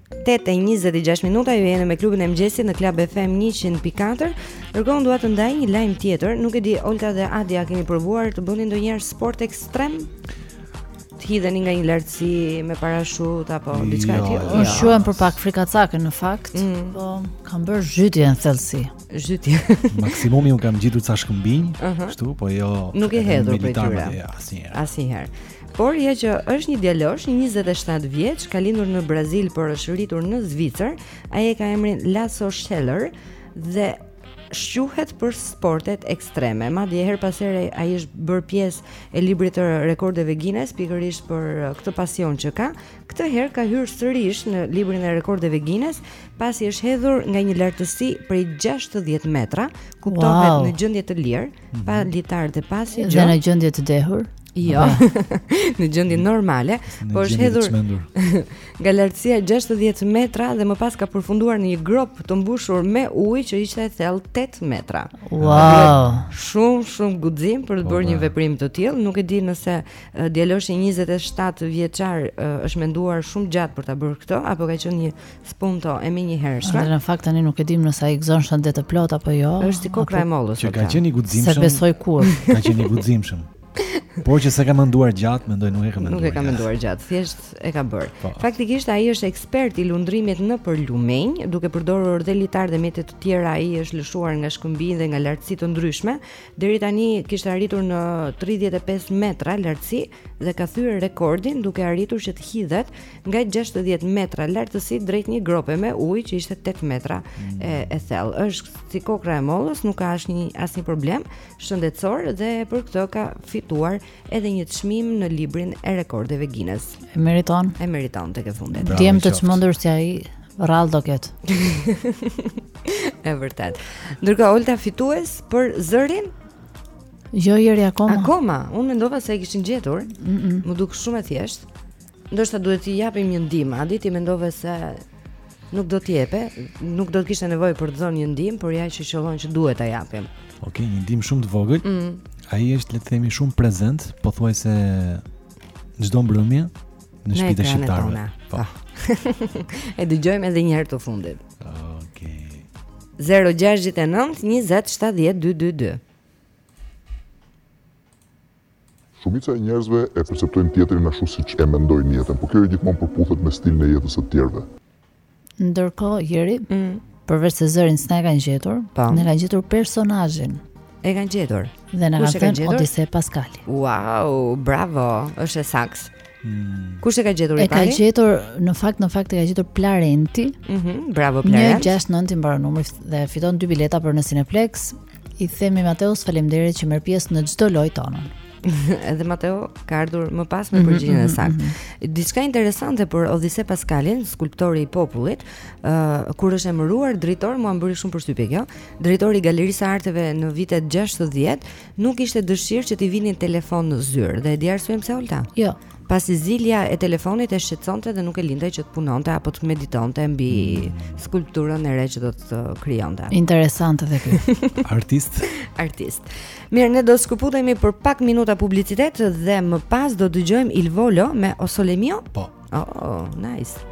8 e 26 minuta ju jeni me klubin e mëngjesit në Club FM 100.4. Ndërkohë dua të ndaj një lajm tjetër, nuk e di Olta dhe Adi a keni provuar të bëni ndonjëherë sport ekstrem? Të hidheni nga një lartësi me parashut apo diçka e tillë? Unë shquhem për pak frikacake në fakt, mm. po kam bërë zhytje në thellësi. Zhytje. Maksimumi unë kam ngjitur ca shkëmbinj, kështu, uh -huh. po jo. Nuk je hedhur prej tyre. Asnjëherë. Asnjëherë. Por ja që është një djalosh, 27 vjeç, ka lindur në Brazil por është rritur në Zvicër. Ai e ka emrin Laso Schaller dhe shquhet për sportet ekstreme. Madje herë pas here ai është bërë pjesë e librit të rekordeve Guinness pikërisht për uh, këtë pasion që ka. Këtë herë ka hyrë sërish në librin e rekordeve Guinness pasi është hedhur nga një lartësi prej 60 metra, kuptohet wow. në gjendje të lirë. mhm. pa litar dhe pa asgjë. Dhe në gjendje të dehur. Jo. në gjendje normale, por është hedhur nga lartësia 60 metra dhe më pas ka përfunduar në një gropë të mbushur me ujë që ishte e thellë 8 metra. Wow. Shumë shumë guxim për të bërë një veprim të tillë. Nuk e di nëse djaloshi 27 vjeçar është menduar shumë gjatë për ta bërë këtë apo ka qenë një spunto e menjëhershme. Në fakt tani nuk e dimë nëse ai gëzon shëndet të plotë apo jo. Është si kokrra e mollës. Që ka qenë i guximshëm. Se besoj kur. Ka qenë i guximshëm. Po që s'e ka menduar gjatë, mendoj nuk e ka menduar. Nuk e ka menduar gjatë, thjesht e ka bërë. Po. Faktikisht ai është ekspert i lundrimit nëpër lumenj, duke përdorur dhe litar dhe mjete të tjera, ai është lëshuar nga shkëmbinj dhe nga lartësi të ndryshme. Deri tani kishte arritur në 35 metra lartësi dhe ka thyer rekordin duke arritur që të hidhet nga gjashtëdhjetë metra lartësi drejt një grope me ujë që ishte tetë metra mm. e, e thellë. Është si kokrra e mollës, nuk ka asnjë asnjë problem shëndetësor dhe për këtë ka fituar edhe një çmim në librin e rekordeve Guinness. E meriton. E meriton tek e fundit. Djem të çmendur si ai rrallë do ketë. e vërtetë. Ndërkohë Olta fitues për zërin? Jo, Jeri akoma. Akoma, unë mendova se e kishin gjetur. Mm -mm. M'u duk shumë e thjeshtë. Ndoshta duhet t'i japim një ndihmë. Adi ti mendove se nuk do të jepe, nuk do të kishte nevojë për të dhënë një ndihmë, por ja që qëllon që duhet ta japim. Okej, okay, një ndihmë shumë të vogël. Mm. Ai është le të themi shumë prezent, pothuajse çdo mbrëmje në shtëpitë e shqiptarëve. Po. Ah. e dëgjojmë edhe një herë të fundit. Okej. Okay. 069 20 70 222. Shumica e njerëzve e perceptojnë tjetrin ashtu siç e mendojnë jetën, por kjo jo gjithmonë përputhet me stilin e jetës së të tjerëve. Ndërkohë, Jeri, mm. përveç se zërin s'na e kanë gjetur, po. na kanë gjetur personazhin. E kanë gjetur. Dhe na kanë thënë Odise Paskali. Wow, bravo, është e saktë. Hmm. Kush e ka gjetur i pari? E ka gjetur, në fakt, në fakt e ka gjetur Plarenti. Mhm, mm bravo Plarenti. 169 i mbaron numri dhe fiton dy bileta për në Cineplex. I themi Mateos faleminderit që merr pjesë në çdo lojë tonë. Edhe Mateo ka ardhur më pas me mhm, përgjigjen e mhm, saktë. Mhm. Diçka interesante për Odise Paskalin, skulptori i popullit, ë uh, kur është emëruar drejtor, mua më bëri shumë përshtypje kjo. Drejtori i Galerisë së Arteve në vitet 60 nuk kishte dëshirë që t'i vinin telefon në zyrë dhe e di arsyen pse Olta. Jo, pasi zilja e telefonit e shqetësonte dhe nuk e linte që të punonte apo të meditonte mbi mm. skulpturën e re që do të krijonte. Interesante dhe ky. Artist. Artist. Mirë, ne do shkëputemi për pak minuta publicitet dhe më pas do dëgjojmë Il Volo me O sole mio. Po. Oh, oh, nice.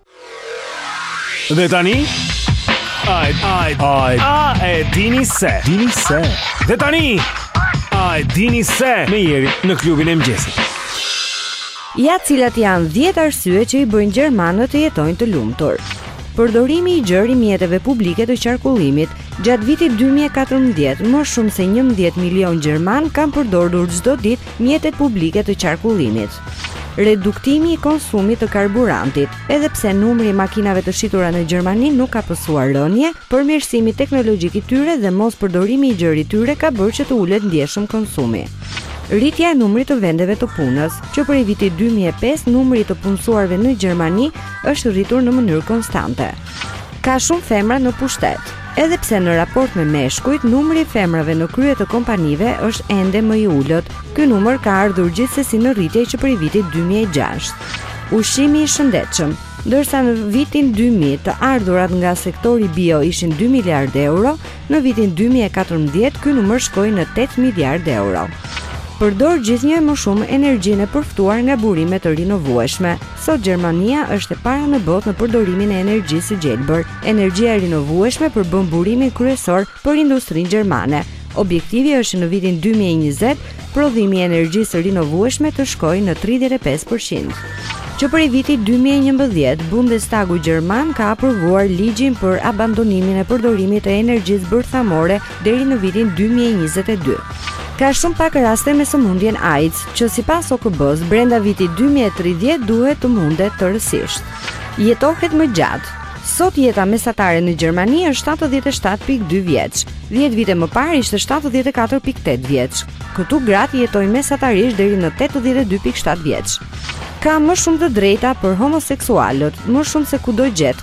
Dhe tani Ai ai ai a e dini se dini se Dhe tani A e dini se me Jerin në klubin e mëngjesit Ja cilat janë 10 arsye që i bëjnë gjermanët të jetojnë të lumtur. Përdorimi i gjerë i mjeteve publike të qarkullimit gjatë vitit 2014, më shumë se 11 milionë gjermanë kanë përdorur çdo ditë Mjetet publike të qarkullimit. Reduktimi i konsumit të karburantit. Edhe pse numri i makinave të shitura në Gjermani nuk ka pësuar rënie, përmirësimi teknologjik i tyre dhe mospërdorimi i gjerë i tyre ka bërë që të ulet ndjeshëm konsumi. Rritja e numrit të vendeve të punës. Që prej vitit 2005 numri i të punësuarve në Gjermani është rritur në mënyrë konstante. Ka shumë femra në pushtet. Edhe pse në raport me meshkujt, numri i femrave në krye të kompanive është ende më i ulët, ky numër ka ardhur gjithsesi në rritje që prej vitit 2006. Ushqimi i shëndetshëm, ndërsa në vitin 2000 të ardhurat nga sektori bio ishin 2 miliardë euro, në vitin 2014 ky numër shkoi në 8 miliardë euro. Përdor gjithnjë e më shumë energjinë e përftuar nga burime të rinovueshme. Sot Gjermania është e para në botë në përdorimin e energjisë së gjelbër. Energjia e rinovueshme përbën burimin kryesor për industrinë gjermane. Objektivi është që në vitin 2020 prodhimi i energjisë së rinovueshme të shkojë në 35%. Që prej vitit 2011, Bundestagu gjerman ka aprovuar ligjin për abandonimin e përdorimit të energjisë bërthamore deri në vitin 2022. Ka shumë pak raste me sëmundjen AIDS, që sipas OKB-së brenda vitit 2030 duhet të mundet tërësisht. Jetohet më gjatë. Sot jeta mesatare në Gjermani është 77.2 vjeç. 10 vite më parë ishte 74.8 vjeç. Këtu gratë jetojnë mesatarisht deri në 82.7 vjeç. Ka më shumë të drejta për homoseksualët, më shumë se kudo gjetkë,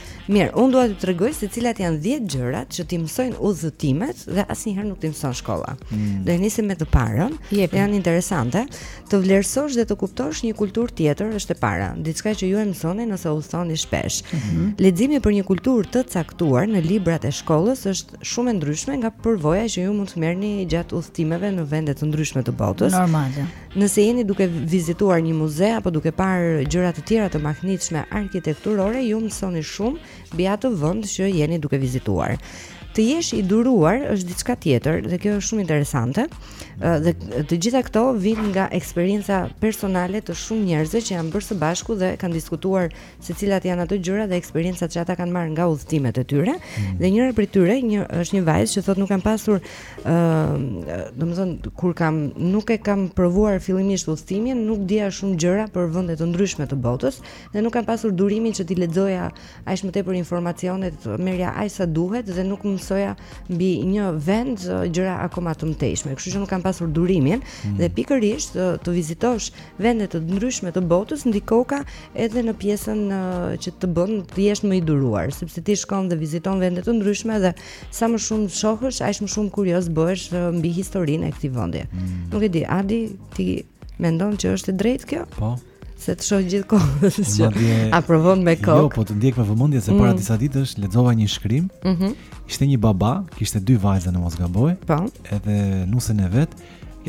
Mirë, unë dua t'ju tregoj se cilat janë 10 gjërat që t'i mësojnë udhëtimet dhe asnjëherë nuk t'i mëson shkolla. Mm. Do e nisim me të parën. Jepi. Janë interesante. Të vlerësosh dhe të kuptosh një kulturë tjetër është e para. Diçka që ju e mësoni nëse udhëtoni shpesh. Mm -hmm. Leximi për një kulturë të caktuar në librat e shkollës është shumë e ndryshme nga përvoja që ju mund të merrni gjatë udhëtimeve në vende të ndryshme të botës. Normale. Nëse jeni duke vizituar një muze apo duke parë gjëra të tjera të mahnitshme arkitekturore, ju mësoni shumë mbi atë vend që jeni duke vizituar. Të jesh i duruar është diçka tjetër dhe kjo është shumë interesante. Dhe të gjitha këto vijnë nga eksperienca personale të shumë njerëzve që janë bërë së bashku dhe kanë diskutuar se cilat janë ato gjëra dhe eksperiencat që ata kanë marrë nga udhëtimet e tyre mm. dhe njëra prej tyre një është një vajzë që thotë nuk kam pasur ë uh, domethënë kur kam nuk e kam provuar fillimisht udhëtimin nuk dija shumë gjëra për vende të ndryshme të botës dhe nuk kam pasur durimin që t'i lexoja aq më tepër informacione të merrja aq sa duhet dhe nuk mësoja mbi një vend gjëra akoma të mëtejshme kështu që nuk kam pasur durimin mm. dhe pikërisht të vizitosh vende të ndryshme të botës ndikoka edhe në pjesën që të bën të jesh më i duruar, sepse ti shkon dhe viziton vende të ndryshme dhe sa më shumë shohësh, aq më shumë kurioz bëhesh mbi historinë e këtij vendi. Mm. Nuk e di, Adi, ti mendon që është e drejtë kjo? Po. Se të shoh gjithë kohën që aprovon me jo, kokë. Jo, po të ndjek me vëmendje se mm. para disa ditësh lexova një shkrim. Ëh. Mm -hmm. Ishte një baba, kishte dy vajza në mos gaboj. Po. Edhe nusen e vet.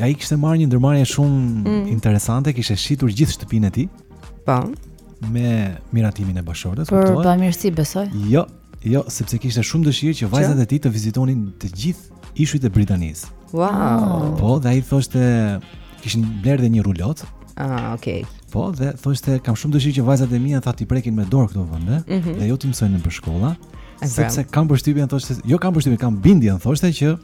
Ai kishte marrë një ndërmarrje shumë mm. interesante, kishte shitur gjithë shtëpinë e tij. Po. Me miratimin e bashkëshortes, kuptohet. Për bamirësi besoj. Jo, jo, sepse kishte shumë dëshirë që vajzat e tij të vizitonin të gjithë ishujt e Britanisë. Wow. Po, dhe ai thoshte kishin blerë dhe një rulot. Ah, okay. Po, dhe thoshte kam shumë dëshirë që vajzat e mia tha t'i prekin me dorë këto vende mm -hmm. dhe jo t'i mësojnë nëpër shkolla. Sepse kam përshtypjen thoshte, jo kam përshtypjen, kam bindjen thoshte që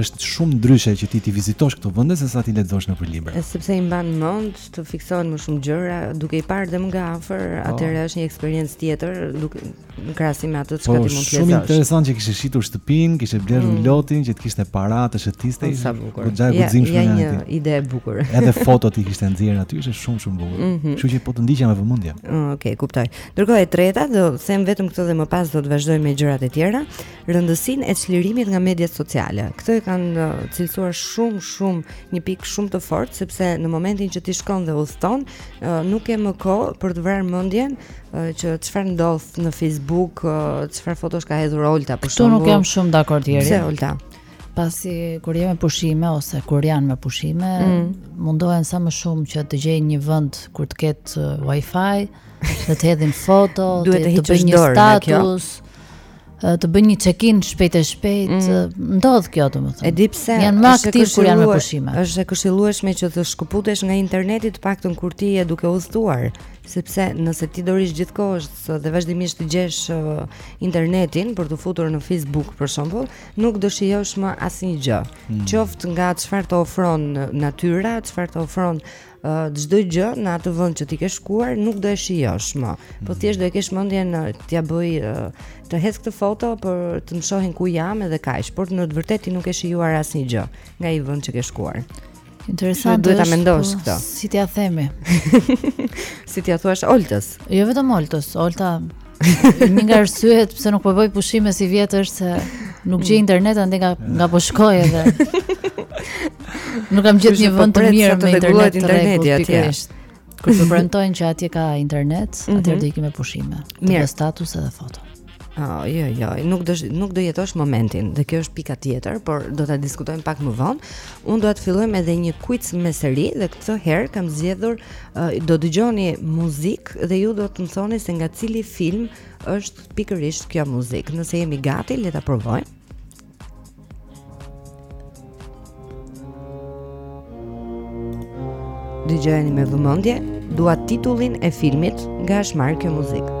është shumë ndryshe që ti t'i vizitosh këto vende sesa t'i lexosh nëpër libra. Sepse i mban mend të fiksohen më shumë gjëra, duke i parë dhe më nga afër, po. atëherë është një eksperiencë tjetër, duke në krahasim me atë çka po, ti mund të lexosh. Shumë interesant që kishte shitur shtëpinë, kishte blerë mm. rulotin që të kishte para të shëtiste. Po, sa bukur. Goxha i guximshëm. Ja një ide e bukur. Edhe fotot i kishte nxjerrë aty, ishte shumë shumë bukur. Mm -hmm. Kështu që po të ndiqja me vëmendje. Okej, okay, kuptoj. Ndërkohë e treta, do them vetëm këtë dhe më pas do të vazhdojmë me gjërat e tjera. rëndësinë e çlirimit nga mediat sociale. Këtë e kanë uh, cilësuar shumë shumë një pikë shumë të fortë sepse në momentin që ti shkon dhe udhëton, uh, nuk ke më kohë për të vrarë mendjen uh, që çfarë ndodh në Facebook, çfarë fotosh ka hedhur Olta për shembull. Unë nuk jam shumë dakord Eri. Pse Olta? Pasi kur jemi me pushime ose kur janë me pushime, mm. mundohen sa më shumë që të gjejnë një vend ku të ketë Wi-Fi, të hedhin foto, të bëjnë një status. Kjo. të bëjnë një check-in shpejt e shpejt, mm. ndodh kjo domethënë. E di pse? Janë më aktiv kur janë me pushime. Është e këshillueshme që të shkëputesh nga interneti të paktën kur ti je duke udhëtuar, sepse nëse ti do rrish gjithë kohën dhe vazhdimisht të gjesh uh, internetin për t'u futur në Facebook për shembull, nuk do shijosh më asnjë gjë. Mm. Qoftë nga çfarë të ofron natyra, çfarë të ofron çdo gjë në atë vend që ti ke shkuar nuk do e shijosh më. Po mm. thjesht do e kesh mendjen t'ia bëj të hedh këtë foto për të më shohin ku jam edhe kaq, por në të vërtetë ti nuk ke shijuar asnjë gjë nga ai vend që ke shkuar. Interesant duhet ta mendosh po, këtë. Si t'ia themi? si t'ia thuash Oltës? Jo vetëm Oltës, Olta Një nga arsyet pse nuk po bëj pushime sivjet është se nuk gjej internet andej nga nga po shkoj edhe. Nuk kam gjetë një po vend të mirë me internet të rregullt atje. Kur të premtojnë që atje ka internet, mm -hmm. atëherë do ikim me pushime. Mirë, status edhe foto. Oh, jo, jo, nuk do nuk do jetosh momentin dhe kjo është pika tjetër, por do ta diskutojmë pak më vonë. Unë dua të fillojmë edhe një quiz me Erin dhe këtë herë kam zgjedhur uh, do dëgjoni muzikë dhe ju do të më thoni se nga cili film është pikërisht kjo muzikë. Nëse jemi gati, le ta provojmë. Dëgjojeni me vëmendje, dua titullin e filmit nga është marrë kjo muzikë.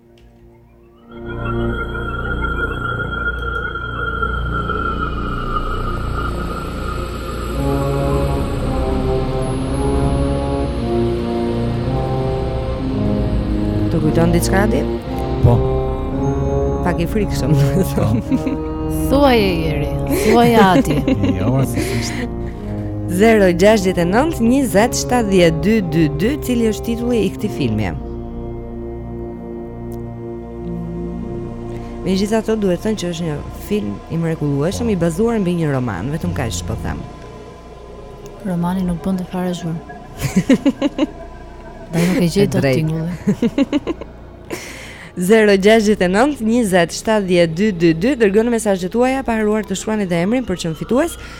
Të kujton diçka ty? Po. Pak i frikshëm. Po. Thuaj e Jeri, thuaje ti. Jo, ma se sishtë. 0-6-9-27-12-22 Cili është titulli i këtij filmi? Megjithatë duhet thënë që është një film i mrekullueshëm, i bazuar mbi një roman, vetëm kaq po them. Romani nuk bënte fare zhurmë. Dhe nuk e gjithë do të tingullë. 069 20 7222 dërgoni mesazhet tuaja pa harruar të shkruani dhe emrin për çm fitues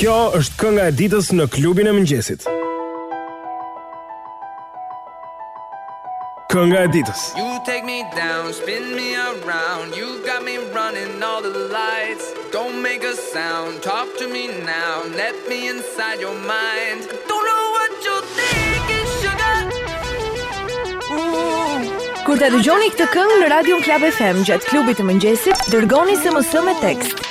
Kjo është kënga e ditës në klubin e mëngjesit. Kënga e ditës. You take me down, spin me around. You got me running all the lights. Don't make a sound, talk to me now. Let me inside your mind. Don't know what you think is sugar. Kur ta dëgjoni këtë këngë në Radio Club FM gjatë klubit të mëngjesit, dërgoni SMS me tekst.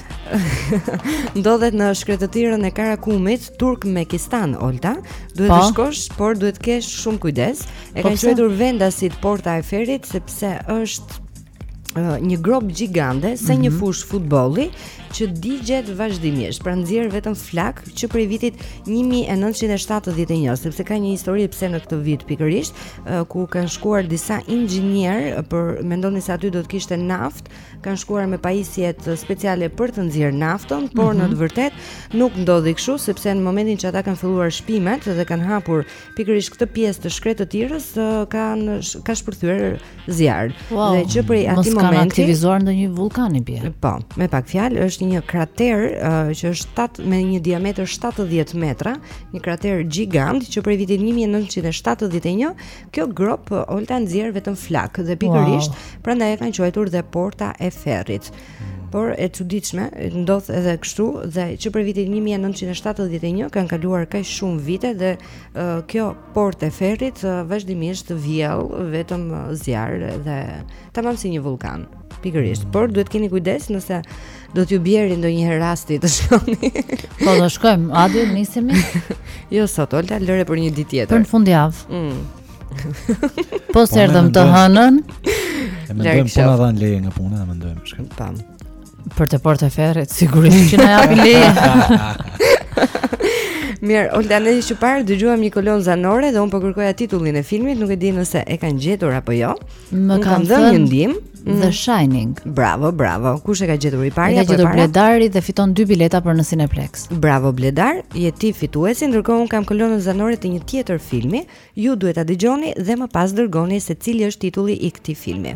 Ndodhet në shkretëtirën e Karakumit, Turkmenistan, Olta. Duhet të po. shkosh, por duhet të kesh shumë kujdes. E kanë quajtur vendasit Porta e Ferrit sepse është uh, një gropë gjigante se mm -hmm. një mhm. fushë futbolli që digjet vazhdimisht, pra nxjerr vetëm flakë që prej vitit 1971, sepse ka një histori pse në këtë vit pikërisht, uh, ku kanë shkuar disa inxhinierë po mendonin se aty do të kishte naftë, kanë shkuar me pajisjet speciale për të nxjerrë naftën, por mm -hmm. në të vërtetë nuk ndodhi kështu sepse në momentin që ata kanë filluar shpimet dhe kanë hapur pikërisht këtë pjesë të shkretëtirës, kanë ka shpërthyer zjarr. Wow. Dhe që prej atij momenti kanë aktivizuar ndonjë vullkan i bie. Po, me pak fjalë është një krater uh, që është me një diametër 70 metra, një krater gjigant që prej vitit 1971 Kjo gropë Olta nxjerr vetëm flakë dhe pikërisht wow. prandaj e kanë quajtur dhe porta e ferrit. Hmm. Por e çuditshme, ndodh edhe kështu dhe që prej vitit 1971 kanë kaluar kaq shumë vite dhe uh, kjo portë e ferrit uh, vazhdimisht vjell vetëm zjarr dhe tamam si një vullkan. Pikërisht, por duhet të keni kujdes nëse do t'ju bjerë ndonjëherë rasti të shkoni. Po do shkojmë, a do nisemi? jo sot, Olta lëre për një ditë tjetër. Për në fundjavë. Mm. po, po s'erdhëm të hënën. E mendojmë po na dhanë leje nga puna, e mendojmë shkëm. Pam. Për te porta e ferrit, sigurisht që na japin leje. Mirë, Olta ne qëparë dëgjuam një kolonë zanore dhe unë po kërkoja titullin e filmit, nuk e di nëse e kanë gjetur apo jo. Më kanë dhënë një ndihmë, mm. The Shining. Bravo, bravo. Kush e ka gjetur i pari apo e para? Bledari dhe fiton dy bileta për në Cineplex. Bravo Bledar, je ti fituesi. Ndërkohë un kam kolonën zanore të një tjetër filmi. Ju duhet ta dëgjoni dhe më pas dërgoni se cili është titulli i këtij filmi.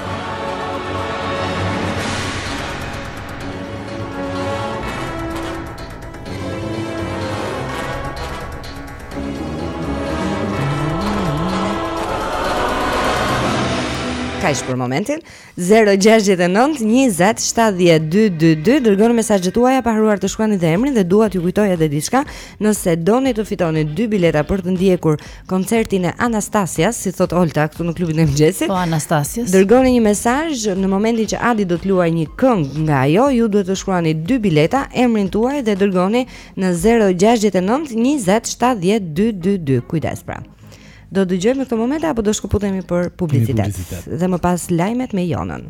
kaq për momentin. 069 20 70 222 dërgoni mesazhet tuaja pa harruar të shkruani dhe emrin dhe dua t'ju kujtoj edhe diçka. Nëse doni të fitoni dy bileta për të ndjekur koncertin e Anastasias, si thotë Olta këtu në klubin e mëngjesit. Po Anastasias. Dërgoni një mesazh në momentin që Adi do të luajë një këngë nga ajo, ju duhet të shkruani dy bileta, emrin tuaj dhe dërgoni në 069 20 70 222. Kujdes pra. Do dëgjojmë në këtë moment apo do shkëputemi për publicitet? Publicitet. Dhe më pas lajmet me Jonën.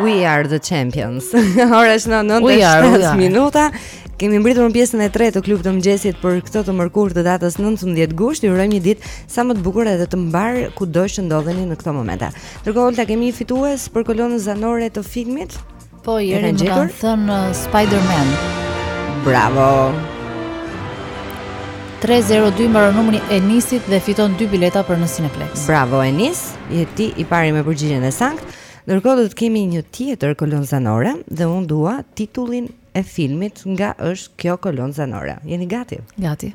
We are the champions. Ora është 9:07 minuta. Kemi mbërritur në pjesën e tretë të klubit të mëngjesit për këtë të mërkurë të datës 19 gusht. Ju urojmë një ditë sa më të bukur edhe të mbarë kudo që ndodheni në këtë moment. Ndërkohë Olta kemi një fitues për kolonën zanore të filmit. Po, më kanë thënë uh, Spider-Man Bravo 302 mbaron numri i Enisit dhe fiton dy bileta për në Cineplex. Bravo Enis, je ti i pari me përgjigjen e saktë. Ndërkohë do të kemi një tjetër kolonë zanore dhe unë dua titullin e filmit nga është kjo kolonë zanore. Jeni gati? Gati.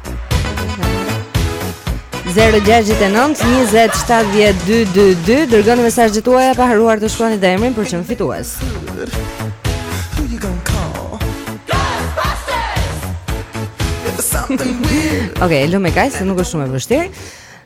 069 20 70 222 Dërgoni mesazhet tuaja pa harruar të shkruani dhe emrin për çmim fitues Ok, e lëmë kaq, se nuk është shumë e vështirë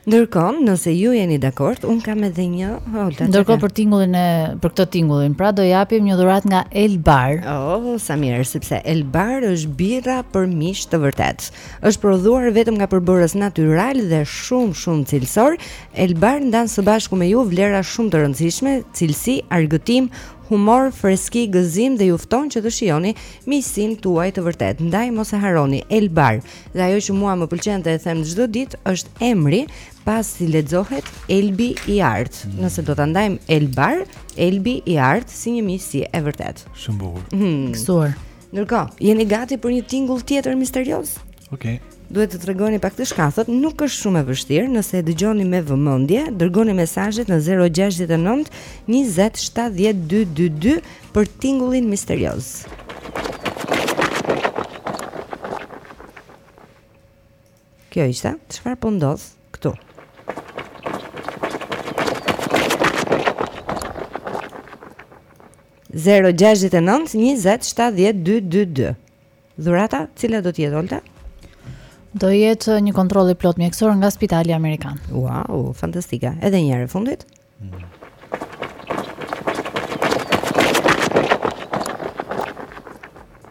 Ndërkohë, nëse ju jeni dakord, un kam edhe një, ha Olta. Ndërkohë për tingullin, për këtë tingullin, pra do japim një dhuratë nga Elbar. Oh, sa mirë, sepse Elbar është birra për miq të vërtetë. Është prodhuar vetëm nga përbërës natyralë dhe shumë shumë cilësorë. Elbar ndan së bashku me ju vlera shumë të rëndësishme, cilësi, argëtim, humor, freski, gëzim dhe ju fton që të shijoni miqësinë tuaj të vërtetë. Ndaj mos e harroni Elbar. Dhe ajo që mua më pëlqen dhe e them çdo ditë është emri pasi lexohet Elbi i Artë. Mm. Nëse do ta ndajmë Elbar, Elbi i Artë si një miqësi e vërtetë. Shumë bukur. Hmm. Gëzuar. Ndërkohë, jeni gati për një tingull tjetër misterioz? Okej. Okay. Duhet të tregoheni pak të shkathët, nuk është shumë e vështirë, nëse e dëgjoni me vëmendje, dërgoni mesazhet në 069 20 70 222 për tingullin misterioz. Kjo ishte, çfarë po ndodh këtu? Zero gjashtë nëntë njëzet shtatëdhjetë dy dy dy Dhurata, cila do të jetë Olta? Do jetë një kontroll i plotë mjekësor nga Spitali Amerikan. Wow, fantastike. Edhe një herë e fundit.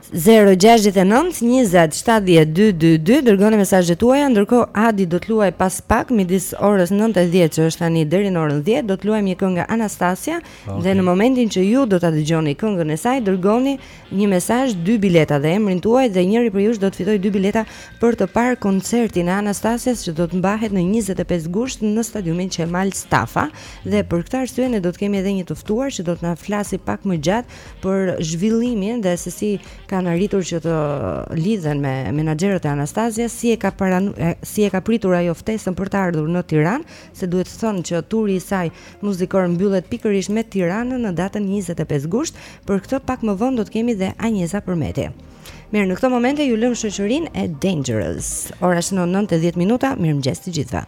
Zero gjashtë e nëntë njëzet shtatëdhjetë dy dy dy dërgoni mesazhet tuaja ndërkohë Adi do të luajë pas pak midis orës 9:10 që është tani deri në orën 10 do të luajmë një këngë nga Anastasia okay. dhe në momentin që ju do ta dëgjoni këngën e saj dërgoni Një mesazh, dy bileta dhe emrin tuaj dhe njëri prej jush do të fitojë dy bileta për të parë koncertin e Anastasias që do të mbahet në 25 gusht në stadiumin Qemal Stafa dhe për këtë arsye ne do të kemi edhe një të ftuar që do të na flasi pak më gjatë për zhvillimin dhe se si kanë arritur që të lidhen me menaxherët e Anastasias, si e ka para si e ka pritur ajo ftesën për të ardhur në Tiranë se duhet thënë që turi i saj muzikor mbyllet pikërisht me Tiranën në datën 25 gusht, për këtë pak më vonë do të kemi dhe Anjeza Përmeti. Mirë, në këto momente ju lëmë në shoqërinë e Dangerous. Ora shënon 9:10 minuta, mirëmëngjes të gjithëve.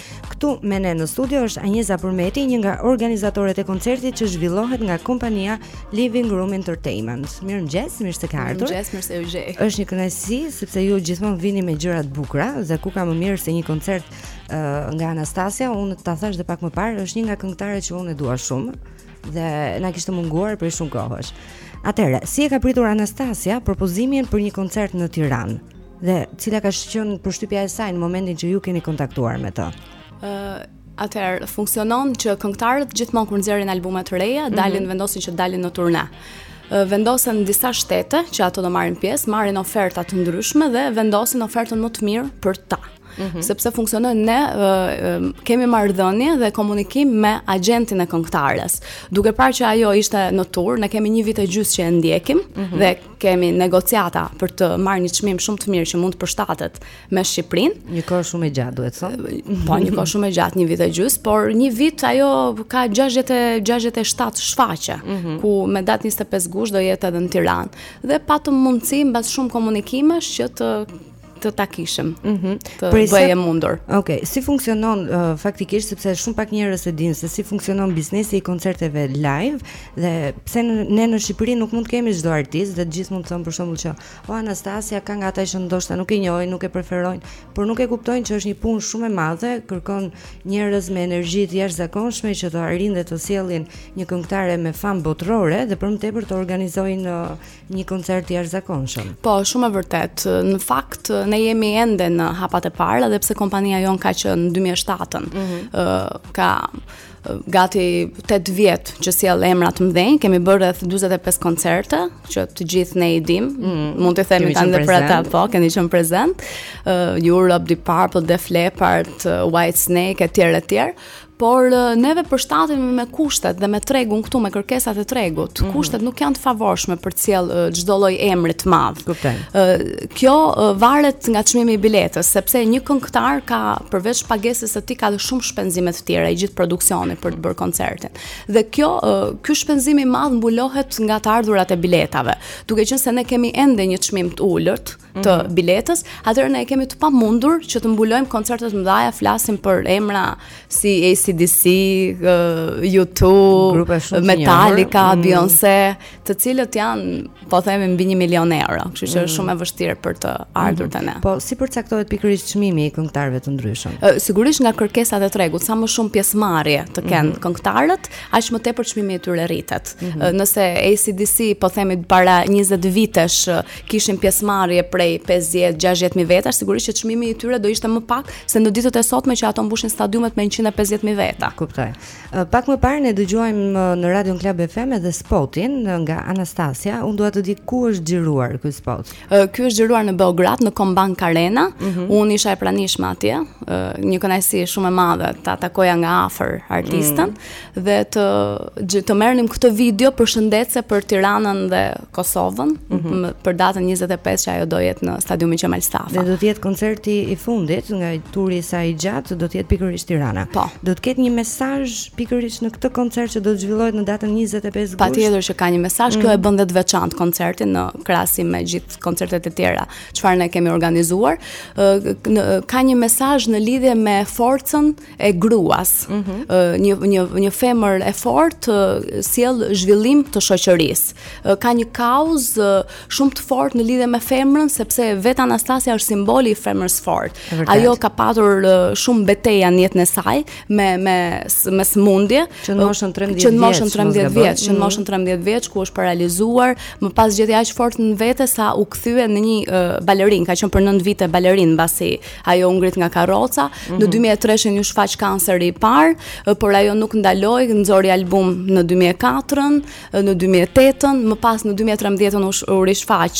Këtu me ne në studio është Anjeza Përmeti, një nga organizatoret e koncertit që zhvillohet nga kompania Living Room Entertainment. Mirëmëngjes, mirë se ke ardhur. Mirëmëngjes, mirë se ju gjej. Është një kënaqësi sepse ju gjithmonë vini me gjëra të bukura dhe ku ka më mirë se një koncert uh, nga Anastasia, unë ta thashë edhe pak më parë, është një nga këngëtaret që unë e dua shumë dhe na kishte munguar prej shumë kohësh. Atëherë, si e ka pritur Anastasia propozimin për një koncert në Tiranë? Dhe cila ka qenë përshtypja e saj në momentin që ju keni kontaktuar me të? Ë uh, Atëherë funksionon që këngëtarët gjithmonë kur nxjerrin albume të reja, mhm. dalin mm -hmm. vendosin që dalin në turne vendosen në disa shtete që ato do marrin pjesë, marrin oferta të ndryshme dhe vendosin ofertën më të mirë për ta. Mm -hmm. sepse funksionon ne uh, kemi marrëdhënie dhe komunikim me agjentin e këngëtares. Duke parë që ajo ishte në tur, ne kemi një vit e gjysmë që e ndjekim mm -hmm. dhe kemi negociata për të marrë një çmim shumë të mirë që mund të përshtatet me Shqipërinë. Një kohë shumë e gjatë duhet thonë. Po, një kohë shumë e gjatë, një vit e gjys, por një vit ajo ka 67 shfaqje, mm -hmm. ku me datë 25 gusht do jetë edhe në Tiranë. Dhe patëm mundësi mbas shumë komunikimesh që të të ta kishim. Ëh. Mm -hmm. Të Prese... bëjë mundur. Okej, okay. si funksionon uh, faktikisht sepse shumë pak njerëz e dinë se si funksionon biznesi i koncerteve live dhe pse në, ne në Shqipëri nuk mund të kemi çdo artist dhe të gjithë mund të thonë për shembull që o Anastasia ka nga ata që ndoshta nuk e njohin, nuk e preferojnë, por nuk e kuptojnë që është një punë shumë e madhe, kërkon njerëz me energji të jashtëzakonshme që të arrijnë dhe të sjellin një këngëtare me famë botërore dhe për më tepër të organizojnë uh, një koncert të jashtëzakonshëm. Po, shumë e vërtetë. Në fakt ne jemi ende në hapat e parë, edhe pse kompania jonë ka qenë në 2007-ën. Mm -hmm. uh, ka gati 8 vjet që sjell emra të mëdhenj, kemi bërë rreth 45 koncerte që të gjithë ne i dim. Mm -hmm. Mund të themi tani edhe për ata, po, keni qenë prezent. Uh, Europe, Deep Purple, Def Leppard, uh, Whitesnake etj etj. Por neve përshtatemi me kushtet dhe me tregun këtu me kërkesat e tregut. Mm -hmm. Kushtet nuk janë të favorshme për të sjellë çdo lloj emri të madh. Kuptoj. Kjo varet nga çmimi i biletës, sepse një këngëtar ka përveç pagesës së tij ka dhe shumë shpenzime të tjera i gjithë produksioni për të bërë koncertin. Dhe kjo ky shpenzim i madh mbulohet nga të ardhurat e biletave. Duke qenë se ne kemi ende një çmim të ulët, të mm -hmm. biletës, atëherë ne e kemi të pamundur që të mbulojmë koncerte të mëdha, flasim për emra si ACDC, uh, U2, Metallica, mm -hmm. Beyoncé, të cilët janë, po themi mbi 1 milion euro, kështu që është mm -hmm. shumë e vështirë për të ardhur mm -hmm. te ne. Po si përcaktohet pikërisht çmimi i këngëtarëve të ndryshëm? Uh, sigurisht nga kërkesat e tregut, sa më shumë pjesëmarrje të kenë mm -hmm. këngëtarët, aq më tepër çmimi i tyre rritet. Mm -hmm. uh, nëse ACDC, po themi para 20 vitesh kishin pjesëmarrje prej 50-60 mijë vetash, sigurisht që çmimi i tyre do ishte më pak se në ditët e sotme që ato mbushin stadiumet me 150 mijë veta. Kuptoj. Pak më parë ne dëgjuam në Radio Club FM edhe spotin nga Anastasia. Unë dua të di ku është xhiruar ky spot. Ky është xhiruar në Beograd në Kombank Arena. Mm -hmm. Unë isha e pranishme atje. Një kënaqësi shumë e madhe ta takoja nga afër artisten. Mm dhe të, të merrnim këtë video përshëndetëse për Tiranën dhe Kosovën mm -hmm. për datën 25 që ajo do jetë në stadiumin Qemal Stafa. Dhe do të jetë koncerti i fundit nga turi i saj i gjatë do të jetë pikërisht Tirana. Po. Do të ketë një mesazh pikërisht në këtë koncert që do të zhvillohet në datën 25 gusht. Patjetër që ka një mesazh, mm -hmm. kjo e mhm. bën dhe të veçantë koncertin në krahasim me gjithë koncertet e tjera çfarë ne kemi organizuar. Ka një mesazh në lidhje me forcën e gruas. Mm -hmm. Një një një femër e fortë sjell zhvillim të shoqërisë. Ka një kauzë shumë të fortë në lidhje me femrën sepse vetë Anastasia është simboli i femrës së fortë. Ajo ka patur shumë beteja në jetën e saj me me me sëmundje që në moshën 13 vjeç. Që në moshën 13 vjeç, që në mhm. moshën 13 vjeç ku është paralizuar, më pas gjeti aq forcë në vete sa u kthye në një uh, balerinë, ka qenë për 9 vite balerinë mbasi Ajo u ngrit nga karroca, mm -hmm. në 2003-shin mhm. iu shfaq kanceri i parë, por ajo nuk ndaloi, nxori album në 2004-ën, në 2008-ën, më pas në 2013-ën u, u rishfaq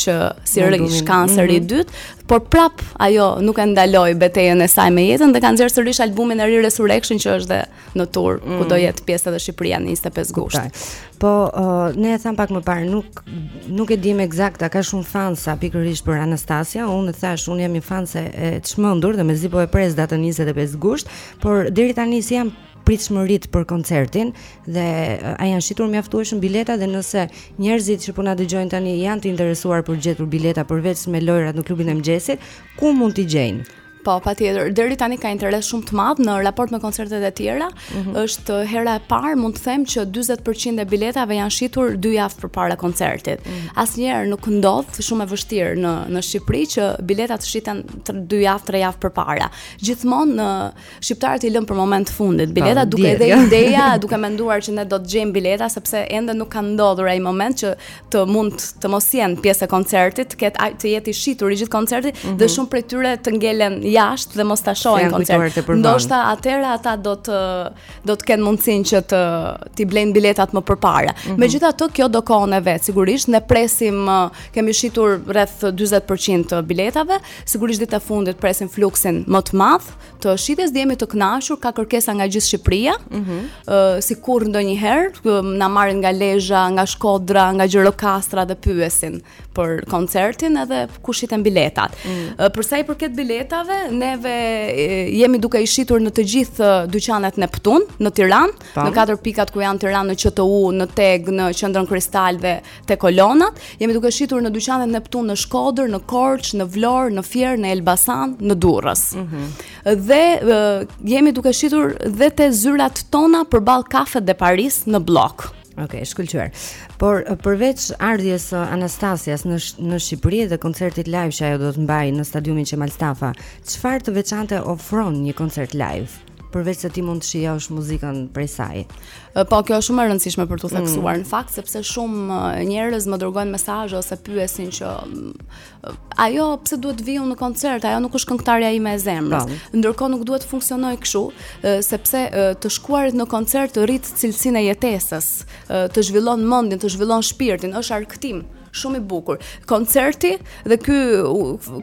sërish kanceri i mm -hmm. dytë, por prapë ajo nuk e ndaloi betejën e saj me jetën dhe ka nxjerrë sërish albumin e ri Resurrection që është dhe në tur, mm. ku do mm. jetë pjesë edhe Shqipëria në 25 gusht. Po, uh, ne e thamë pak më parë, nuk nuk e dimë ekzakt, ka shumë fansa pikërisht për Anastasia. Unë thashë, unë jam një fanse e çmendur dhe mezi po e pres datën 25 gusht, por deri tani si janë pritshmëritë për koncertin dhe a janë shitur mjaftueshëm bileta dhe nëse njerëzit që po na dëgjojnë tani janë të interesuar për gjetur bileta përveç me lojrat në klubin e mëngjesit, ku mund t'i gjejnë? Po, patjetër. Deri tani ka interes shumë të madh në raport me koncertet e tjera. Mm -hmm. është hera e parë, mund të them që 20% e biletave janë shitur dy javë përpara koncertit. Mm -hmm. Asnjëherë nuk ndodh, shumë e vështirë në, në Shqipëri, që biletat shiten dy javë, tre javë përpara. Gjithmonë ne shqiptarët i lëmë për moment të fundit. Po, biletat duke edhe ideja, duke menduar që ne do të gjejmë bileta, sepse ende nuk ka ndodhur ai moment që të mund të mos jenë pjesë e koncertit, të ketë të jetë i shitur i gjithë koncerti mm -hmm. dhe mhm. shumë prej tyre të ngelen jashtë dhe mos ta shohin koncertin. Ndoshta atëherë ata do të do të kenë mundësinë që të t'i blejnë biletat më përpara. Mm -hmm. Megjithatë kjo do kohën e vet, sigurisht ne presim kemi shitur rreth 40% të biletave, sigurisht ditët e fundit presim fluksin më të madh, të shitjes dhe jemi të kënaqur, ka kërkesa nga gjithë Shqipëria. Ëh, mm -hmm. uh, sikur ndonjëherë na marrin nga Lezha, nga Shkodra, nga Gjirokastra dhe pyesin për koncertin edhe ku shiten biletat. Mm -hmm. uh, për sa i përket biletave, neve uh, jemi duke i shitur në të gjithë dyqanet Neptun në Tiranë, në katër pikat ku janë Tiranë, në QTU, në TEG, në Qendrën Kristal dhe te Kolonat, jemi duke shitur në dyqanet Neptun në Shkodër, në Korçë, në Vlorë, në Fier, në Elbasan, në Durrës. Ëh. Mm -hmm. Dhe uh, jemi duke shitur dhe te zyrat tona përballë Café de Paris në Bllok. Ok, shkëlqyer. Por përveç ardhjes së Anastasias në sh në Shqipëri dhe koncertit live që ajo do të mbajë në stadiumin Qemal Stafa, çfarë të veçante ofron një koncert live? përveç se ti mund të shijosh muzikën prej saj. Po, kjo është shumë e rëndësishme për t'u mm. theksuar mm. në fakt sepse shumë njerëz më dërgojnë mesazhe ose pyesin që ajo pse duhet të vij në koncert, ajo nuk është këngëtarja ime e zemrës. Po. Ndërkohë nuk duhet të funksionojë kështu, sepse të shkuarit në koncert rrit cilësinë e jetesës, të zhvillon mendjen, të zhvillon shpirtin, është argëtim. Shumë i bukur. Koncerti dhe ky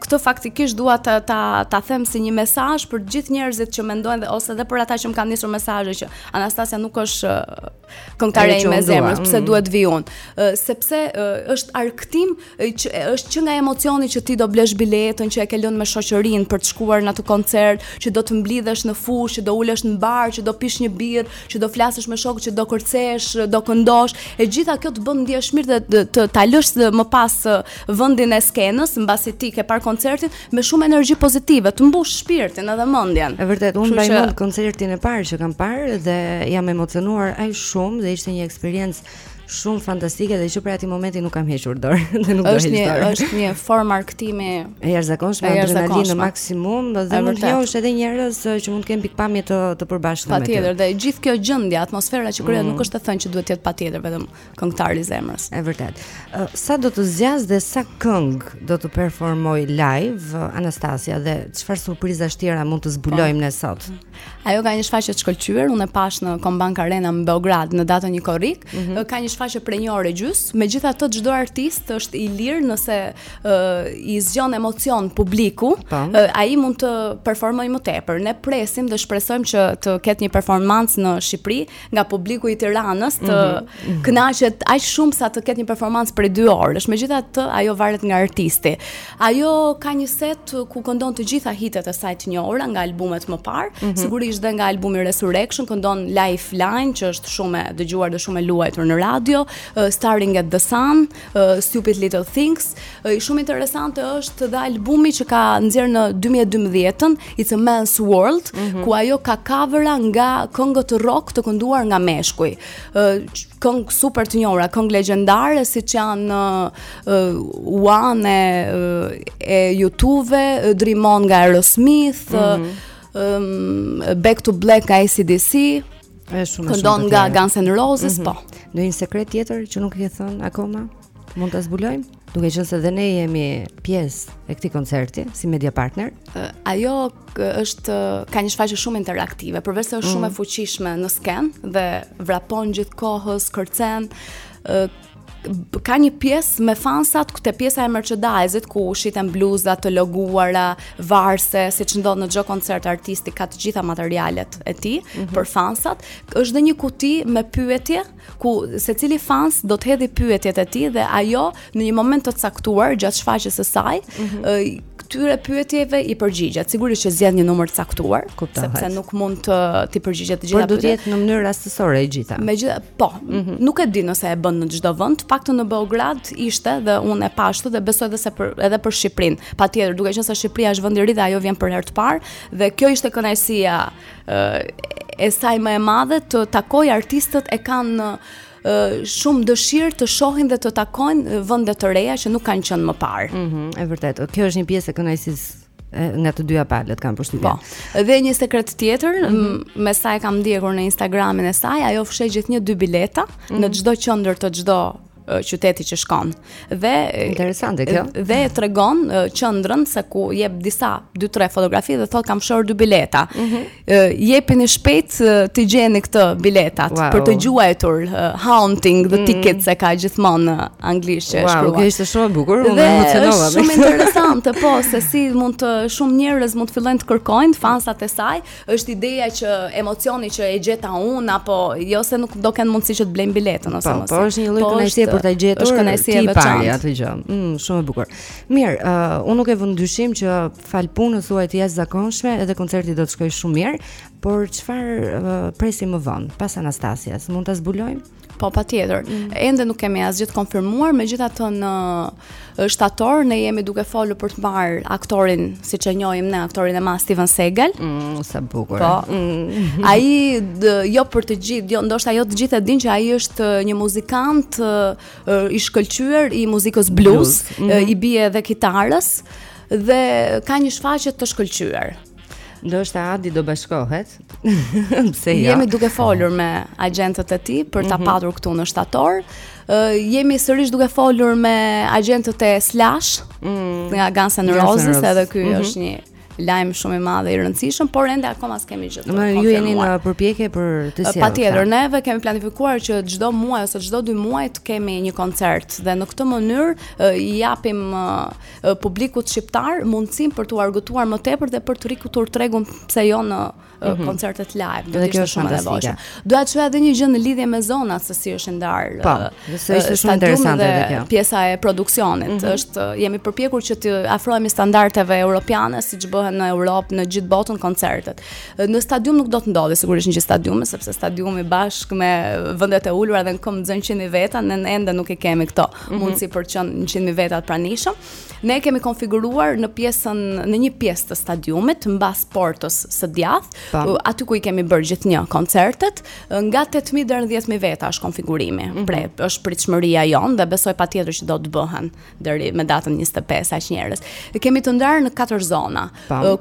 këtë faktikisht dua ta ta ta them si një mesazh për të gjithë njerëzit që mendojnë dhe ose edhe për ata që më kanë nisur mesazhe që Anastasia nuk është këngëtarja ime e zemrës, pse mm. duhet të vij unë? Sepse është argëtim është që nga emocioni që ti do blesh biletën që e ke lënë me shoqërinë për të shkuar në atë koncert, që do të mblidhesh në fushë, që do ulesh në bar, që do pish një birrë, që do flasësh me shokët që do kërcesh, do këndosh, e gjitha kjo të bën të ndihesh mirë dhe të ta lësh më pas vendin e skenës, mbasi ti ke parë koncertin me shumë energji pozitive, të mbush shpirtin edhe mendjen. E vërtetë, unë mbaj mend koncertin e parë që kam parë dhe jam emocionuar aq shumë dhe ishte një eksperiencë shumë fantastike dhe që prej atij momenti nuk kam hequr dorë dhe nuk do të heq dorë. Është një është një formë argëtimi e jashtëzakonshme, adrenalinë në maksimum dhe mund të njohësh edhe njerëz që mund të kenë pikëpamje të të përbashkëta me ty. Patjetër, dhe gjithë kjo gjendje, atmosfera që krijohet mm. nuk është e thënë që duhet të jetë patjetër vetëm këngëtari i zemrës. Është vërtet. Sa do të zgjasë dhe sa këngë do të performojë live Anastasia dhe çfarë surprizash tjera mund të zbulojmë po. ne sot? Ajo ka një shfaqje të shkëlqyer, unë e pashë në Kombank Arena në Beograd në datën 1 korrik. Mm -hmm. Ka një shfaqje prej një ore e gjysmë. Megjithatë çdo artist është i lirë nëse uh, i zgjon emocion publiku, uh, ai mund të performojë më tepër. Ne presim dhe shpresojmë që të ketë një performancë në Shqipëri. nga publiku i Tiranës të mm -hmm. kënaqet aq shumë sa të ketë një performancë prej 2 orësh. Megjithatë, ajo varet nga artisti. Ajo ka një set ku këndon të gjitha hitet e saj të njohura nga albumet më parë, mm -hmm. sigurisht dhe nga albumi Resurrection këndon Lifeline që është shumë e dëgjuar dhe shumë e luajtur në radio, uh, Staring at the Sun, uh, Stupid Little Things. Uh, shumë interesante është dhe albumi që ka nxjerrë në 2012-ën, It's a Man's World, mm -hmm. ku ajo ka covera nga këngët rock të kënduar nga meshkuj. Uh, këngë super të njohura, këngë legjendare siç janë uh, uh, One e, uh, e U2, uh, Dream On nga Aerosmith, mm -hmm. uh, um, Back to Black nga AC/DC, Është shumë shumë. Këndon nga Guns N' Roses, mm -hmm. po. Ndonjë sekret tjetër që nuk e ke thënë akoma, mund ta zbulojmë? Duke qenë se dhe ne jemi pjesë e këtij koncerti si media partner, uh, ajo është ka një shfaqje shumë interaktive, përveç se është mm. shumë e fuqishme në skenë dhe vrapon gjithë kohës, kërcen, uh, ka një pjesë me fansat ku te pjesa e merchandise-it ku shiten bluza të loguara, varse, siç ndodh në çdo koncert artisti ka të gjitha materialet e tij mm -hmm. për fansat, është dhe një kuti me pyetje ku secili fans do të hedhë pyetjet e tij dhe ajo në një moment të caktuar gjatë shfaqjes së saj, mm -hmm. këtyre pyetjeve i përgjigjet. Sigurisht që zgjedh një numër të caktuar, Kuptohet. sepse nuk mund t'i përgjigjet të gjitha. Por do të jetë në mënyrë rastësore e gjitha. Megjithë, po, mm -hmm. nuk e di nëse e bën në çdo vend, të paktën në Beograd ishte dhe unë e pashë dhe besoj edhe se për edhe për Shqipërinë. Patjetër, duke qenë se Shqipëria është vend i ri dhe ajo vjen për herë të parë dhe kjo ishte kënaqësia e saj më e madhe të takoj artistët e kanë shumë dëshirë të shohin dhe të takojnë vende të reja që nuk kanë qenë më parë. Ëh, mm -hmm, e vërtetë. Kjo është një pjesë e kënaqësisë nga të dyja palët kam përshtypjen. Po. Dhe një sekret tjetër, mm -hmm. me sa e kam ndjekur në Instagramin e saj, ajo fsheh gjithnjë dy bileta mm -hmm. në çdo qendër të çdo qyteti që shkon. Dhe interesante kjo. Dhe e tregon qendrën se ku jep disa 2-3 fotografi dhe thotë kam fshehur dy bileta. Mm -hmm. Jepini shpejt t'i gjeni këto biletat wow. për të gjuajtur hunting the mm. tickets e ka gjithmonë anglisht që wow, shkruan. Wow, kjo ishte shumë e bukur, unë u emocionova. Shumë interesante, po, se si mund të shumë njerëz mund të fillojnë të kërkojnë fansat e saj. Është ideja që emocioni që e gjeta unë apo jo se nuk do kenë mundësi që të blejnë biletën ose po, mos. Po, është një lloj po, kënaqësie për ta gjetur. Është kënaqësi e veçantë ajo gjë. Mm, shumë e bukur. Mirë, uh, unë nuk e vë në dyshim që falë punës suaj të jashtëzakonshme edhe koncerti do të shkojë shumë mirë, por çfarë uh, presim më vonë pas Anastacias? Mund ta zbulojmë? Po, patjetër. Mm. Ende nuk kemi asgjë të konfirmuar, megjithatë në shtator, ne jemi duke folur për të marrë aktorin, siç e njohim ne aktorin e madh Steven Seagal. Mm, sa bukur. Po, mm. ai, jo për të gjithë, jo, ndoshta jo të gjithë e dinë që ai është një muzikant i shkëlqyer i muzikës blues, blues. Mm -hmm. i bie dhe kitarës, dhe ka një shfaqje të shkëlqyer. Ndoshta Adi do bashkohet. Pse jo? Jemi duke folur me agjentët e tij për ta mhm. patur këtu në shtator. Uh, jemi sërish duke folur me agjentët e Slash mm. nga Guns N' Roses, edhe ky mhm. është një lajm shumë i madh i rëndësishëm, por ende akoma s'kemi gjë të konfirmuar. Ju jeni në përpjekje për të sjellë. Patjetër, neve kemi planifikuar që çdo muaj ose çdo dy muaj të kemi një koncert dhe në këtë mënyrë i japim publikut shqiptar mundësinë për t'u argëtuar më tepër dhe për të rikthyer tregun pse jo në mhm. koncertet live. Do të ishte shumë e nevojshme. Do të thoya edhe një gjë në lidhje me zonat se si është ndarë. Po, se është shumë interesante edhe kjo. Pjesa e produksionit mm -hmm. është jemi përpjekur që të afrohemi standardeve europiane siç bëhen në Europë, në gjithë botën koncertet. Në stadium nuk do të ndodhi sigurisht në gjithë stadiumin sepse stadiumi bashkë me vendet e ulura dhe në këmbë zë 100.000 veta ne ende nuk e kemi këto. mhm. mundësi për të qenë 100.000 veta të pranishëm. Ne kemi konfiguruar në pjesën në një pjesë të stadiumit mbas portës së djathtë, po. aty ku i kemi bërë gjithnjë koncertet, nga 8.000 deri në 10.000 veta është konfigurimi. Mm -hmm. është pritshmëria jonë dhe besoj patjetër që do të bëhen deri me datën 25 aq njerëz. E kemi të ndarë në katër zona.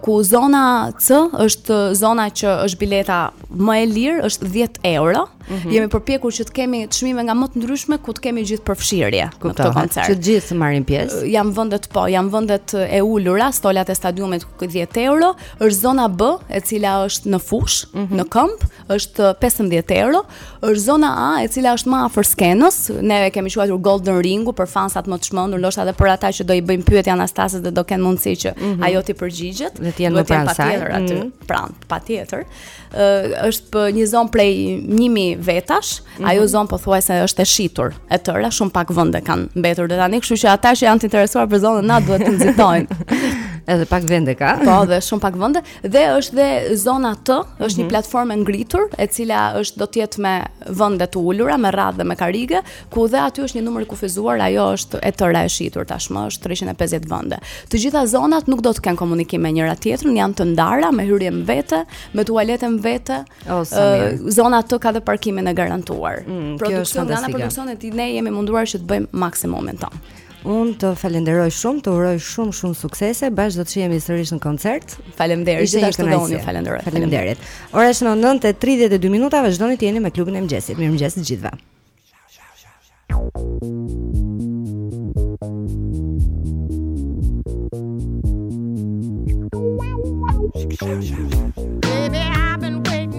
ku zona C është zona që është bileta më e lirë, është 10 euro. Mm -hmm. Jemi përpjekur që të kemi çmime nga më të ndryshme ku të kemi gjithëpërfshirje në këtë koncert. Që të gjithë të marrin pjesë. Janë vendet po, janë vendet e ulura, stolat e stadiumit ku 10 euro, është zona B, e cila është në fushë, mm -hmm. në këmbë, është 15 euro, është zona A e cila është më afër skenës, ne e kemi quajtur Golden Ring, ku për fansat më të çmendur, ndoshta edhe për ata që do i bëjnë pyetje Anastasias dhe do kenë mundësi që mm -hmm. ajo t'i përgjigjet. Dhe të jenë më pranë saj. Patjetër aty, mm -hmm. pranë, patjetër. Ë uh, është për një zonë prej 1000 vetash, mm -hmm. ajo zonë pothuajse është e shitur e tëra, shumë pak vende kanë mbetur dhe tani, kështu që ata që janë të interesuar për zonën A duhet të nxitojnë. Edhe pak vende ka. Po, dhe shumë pak vende. Dhe është dhe zona T, është mm -hmm. një mhm. platformë e ngritur, e cila është do të jetë me vende të ulura, me radhë dhe me karrige, ku dhe aty është një numër i kufizuar, ajo është e tëra e shitur tashmë, është 350 vende. Të gjitha zonat nuk do të kenë komunikim me njëra tjetrën, janë të ndara me hyrje më vete, me tualete më vete. Oh, uh, zona T ka dhe parkimin e garantuar. Mm, Produksion, nga ana produksionit ne jemi munduar që të bëjmë maksimumin tonë. Unë të falenderoj shumë, të uroj shumë shumë suksese. Bashkë do të shihemi sërish në koncert. Faleminderit. Ishte një kënaqësi. Faleminderit. Faleminderit. Ora është 9:32 minuta, vazhdoni të jeni me klubin e mëngjesit. Mirëmëngjes të gjithëve. Baby, I've been waiting.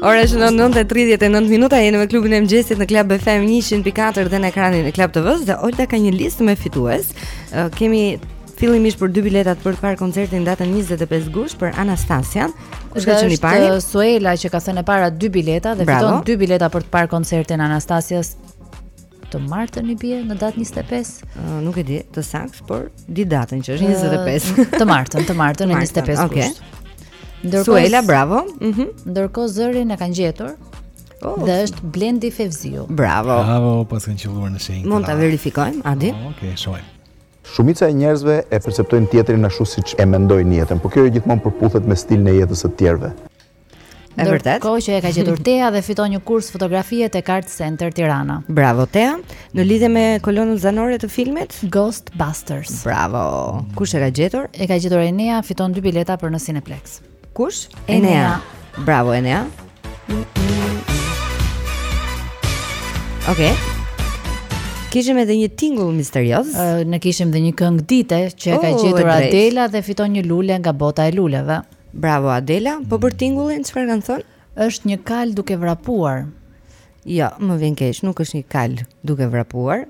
Ora është në 9:39 minuta jeni me klubin e mëngjesit në Club FM 100.4 dhe në ekranin e Club TV-s dhe Olta ka një listë me fitues. Uh, kemi fillimisht për dy biletat për të parë koncertin datën 25 gusht për Anastasian. Kush ka qenë i pari? Është Suela që ka thënë e para dy bileta dhe Bravo. fiton dy bileta për të parë koncertin e Anastasias Të martën i bie në datë 25? Uh, nuk e di, të saktë, por di datën që është 25. Uh, të martën, të martën në 25 okay. gusht. Ndërkohë Suela, bravo. Mhm. Mm Ndërkohë zërin e kanë gjetur. Oh, dhe është Blendi Fevziu. Bravo. Bravo, pas kanë qelluar në shenjë. Mund ta verifikojmë, a di? Oh, Okej, okay, shohim. Shumica e njerëzve e perceptojnë tjetrin ashtu siç e mendojnë jetën, por kjo jo gjithmonë përputhet me stilin e jetës së të tjerëve. E vërtet. Ndërkohë që e ka gjetur Tea dhe fiton një kurs fotografie te Art Center Tirana. Bravo Tea. Në lidhje me kolonën zanore të filmit Ghostbusters. Bravo. Kush e ka gjetur? E ka gjetur Enea, fiton dy bileta për në Cineplexx. Kush? Enea. Bravo Enea. Okej. Okay. Kishim edhe një tingull misterioz. Uh, ne kishim edhe një këngë dite që e ka oh, gjetur Adela dhe fiton një lule nga bota e luleve. Bravo Adela, po për tingullin çfarë kanë thënë? Është një kal duke vrapuar. Jo, më vjen keq, nuk është një kal duke vrapuar.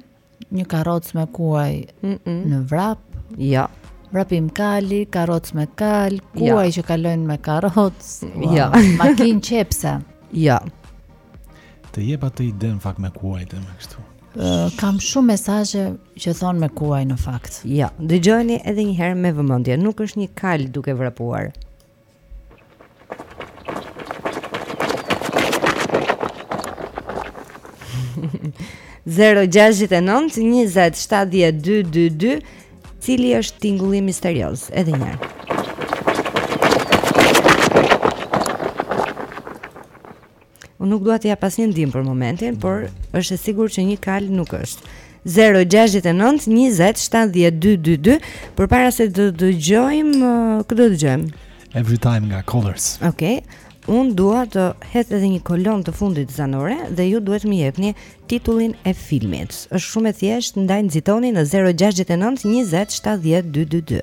Një karrocë me kuaj mm -mm. në vrap. Jo. Vrapim kali, karrocë me kal, jo. kuaj jo. që kalojnë me karrocë. Jo. Wow. Makinë qepse. Jo. Të jep atë idenë në fakt me kuajtë me kështu. Uh, kam shumë mesazhe që thonë me kuaj në fakt. Jo, dëgjojeni edhe një herë me vëmendje, nuk është një kal duke vrapuar. Zero gjashtë nëntë, njëzet, shtatëdhjetë, dy, dy, dy, cili është tingulli misterioz, edhe një herë. Unë nuk dua të jap asnjë ndihmë për momentin, por është e sigurt që një kal nuk është. 069 20 70 222 përpara se të dëgjojmë uh, këtë do dëgjojmë. Every time nga Colors. Okej. Okay. Un dua të hedh edhe një kolonë të fundit zanore dhe ju duhet të më jepni titullin e filmit. Është shumë e thjeshtë, ndaj nxitoni në 069 20 70 222.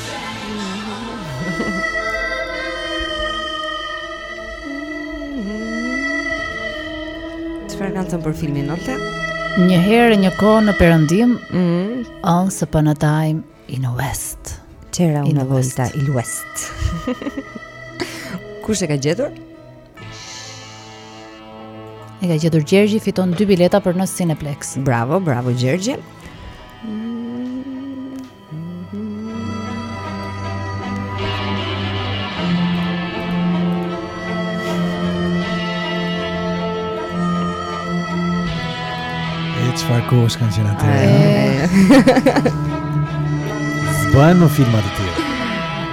Çfarë kanë thënë për filmin Olta? Një herë e një kohë në perëndim, ëh, mm. Once upon a time in the West. C'era una volta il West. Kush e ka gjetur? E ka gjetur Gjergji, fiton dy bileta për në Cineplexx. Bravo, bravo Gjergji. Çfarë kohësh kanë qenë ato? Bëhen më filma të tillë.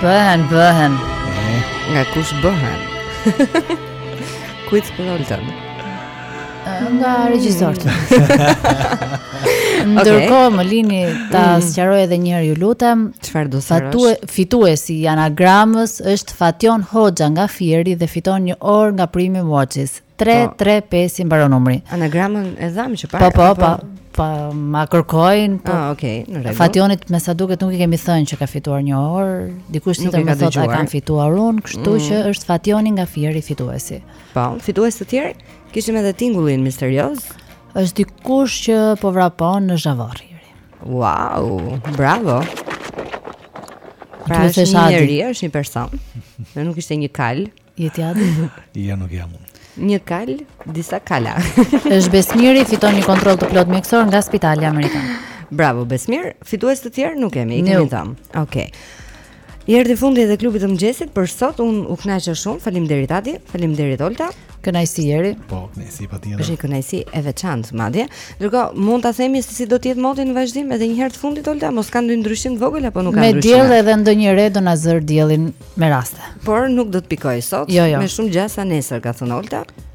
Bëhen, bëhen. Nga kush bëhen? Kujt për Olta? Nga regjisorët. Ndërkohë më lini ta mm. sqaroj edhe një herë ju lutem. Çfarë do të thuash? Fituesi i anagramës është Fation Hoxha nga Fieri dhe fiton një orë nga Primi Watches. 335 i mbaron numri. Anagramën e dhamë që para. Po, po, po. po po ma kërkojnë. Po, ah, okay, në rregull. Fationit me sa duket nuk i kemi thënë që ka fituar një orë. Dikush tjetër më thotë e kam fituar unë, kështu mm. që është Fationi nga Fieri fituesi. Po, fitues të tjerë, kishim edhe tingullin misterioz. Është dikush që po vrapon në zhavorr. Wow, bravo. Pra është një njeri, është një person. Nuk ishte një kal. Je ti Adi? Jo nuk jam unë. Një kal, disa kuaj. është Besmiri, fiton një kontroll të plotë mjekësor nga Spitali Amerikan. Bravo, Besmir. Fitues të tjerë nuk kemi, i kemi thënë. Okej. Okay. I erdhi fundi edhe klubit të mëngjesit për sot. Unë u kënaqa shumë. Faleminderit Adi, faleminderit Olta. Kënaqësi Jeri. Po, kënaqësi patjetër. Është një kënaqësi e veçantë madje. Ndërkohë, mund ta themi se si do të jetë moti në vazhdim edhe një herë të fundit Olta, mos ka ndonjë ndryshim të vogël apo nuk ka ndryshim. Me diell edhe ndonjë re do na zërë diellin me raste. Por nuk do të pikojë sot, jo, jo. me shumë gjasa nesër ka thënë Olta.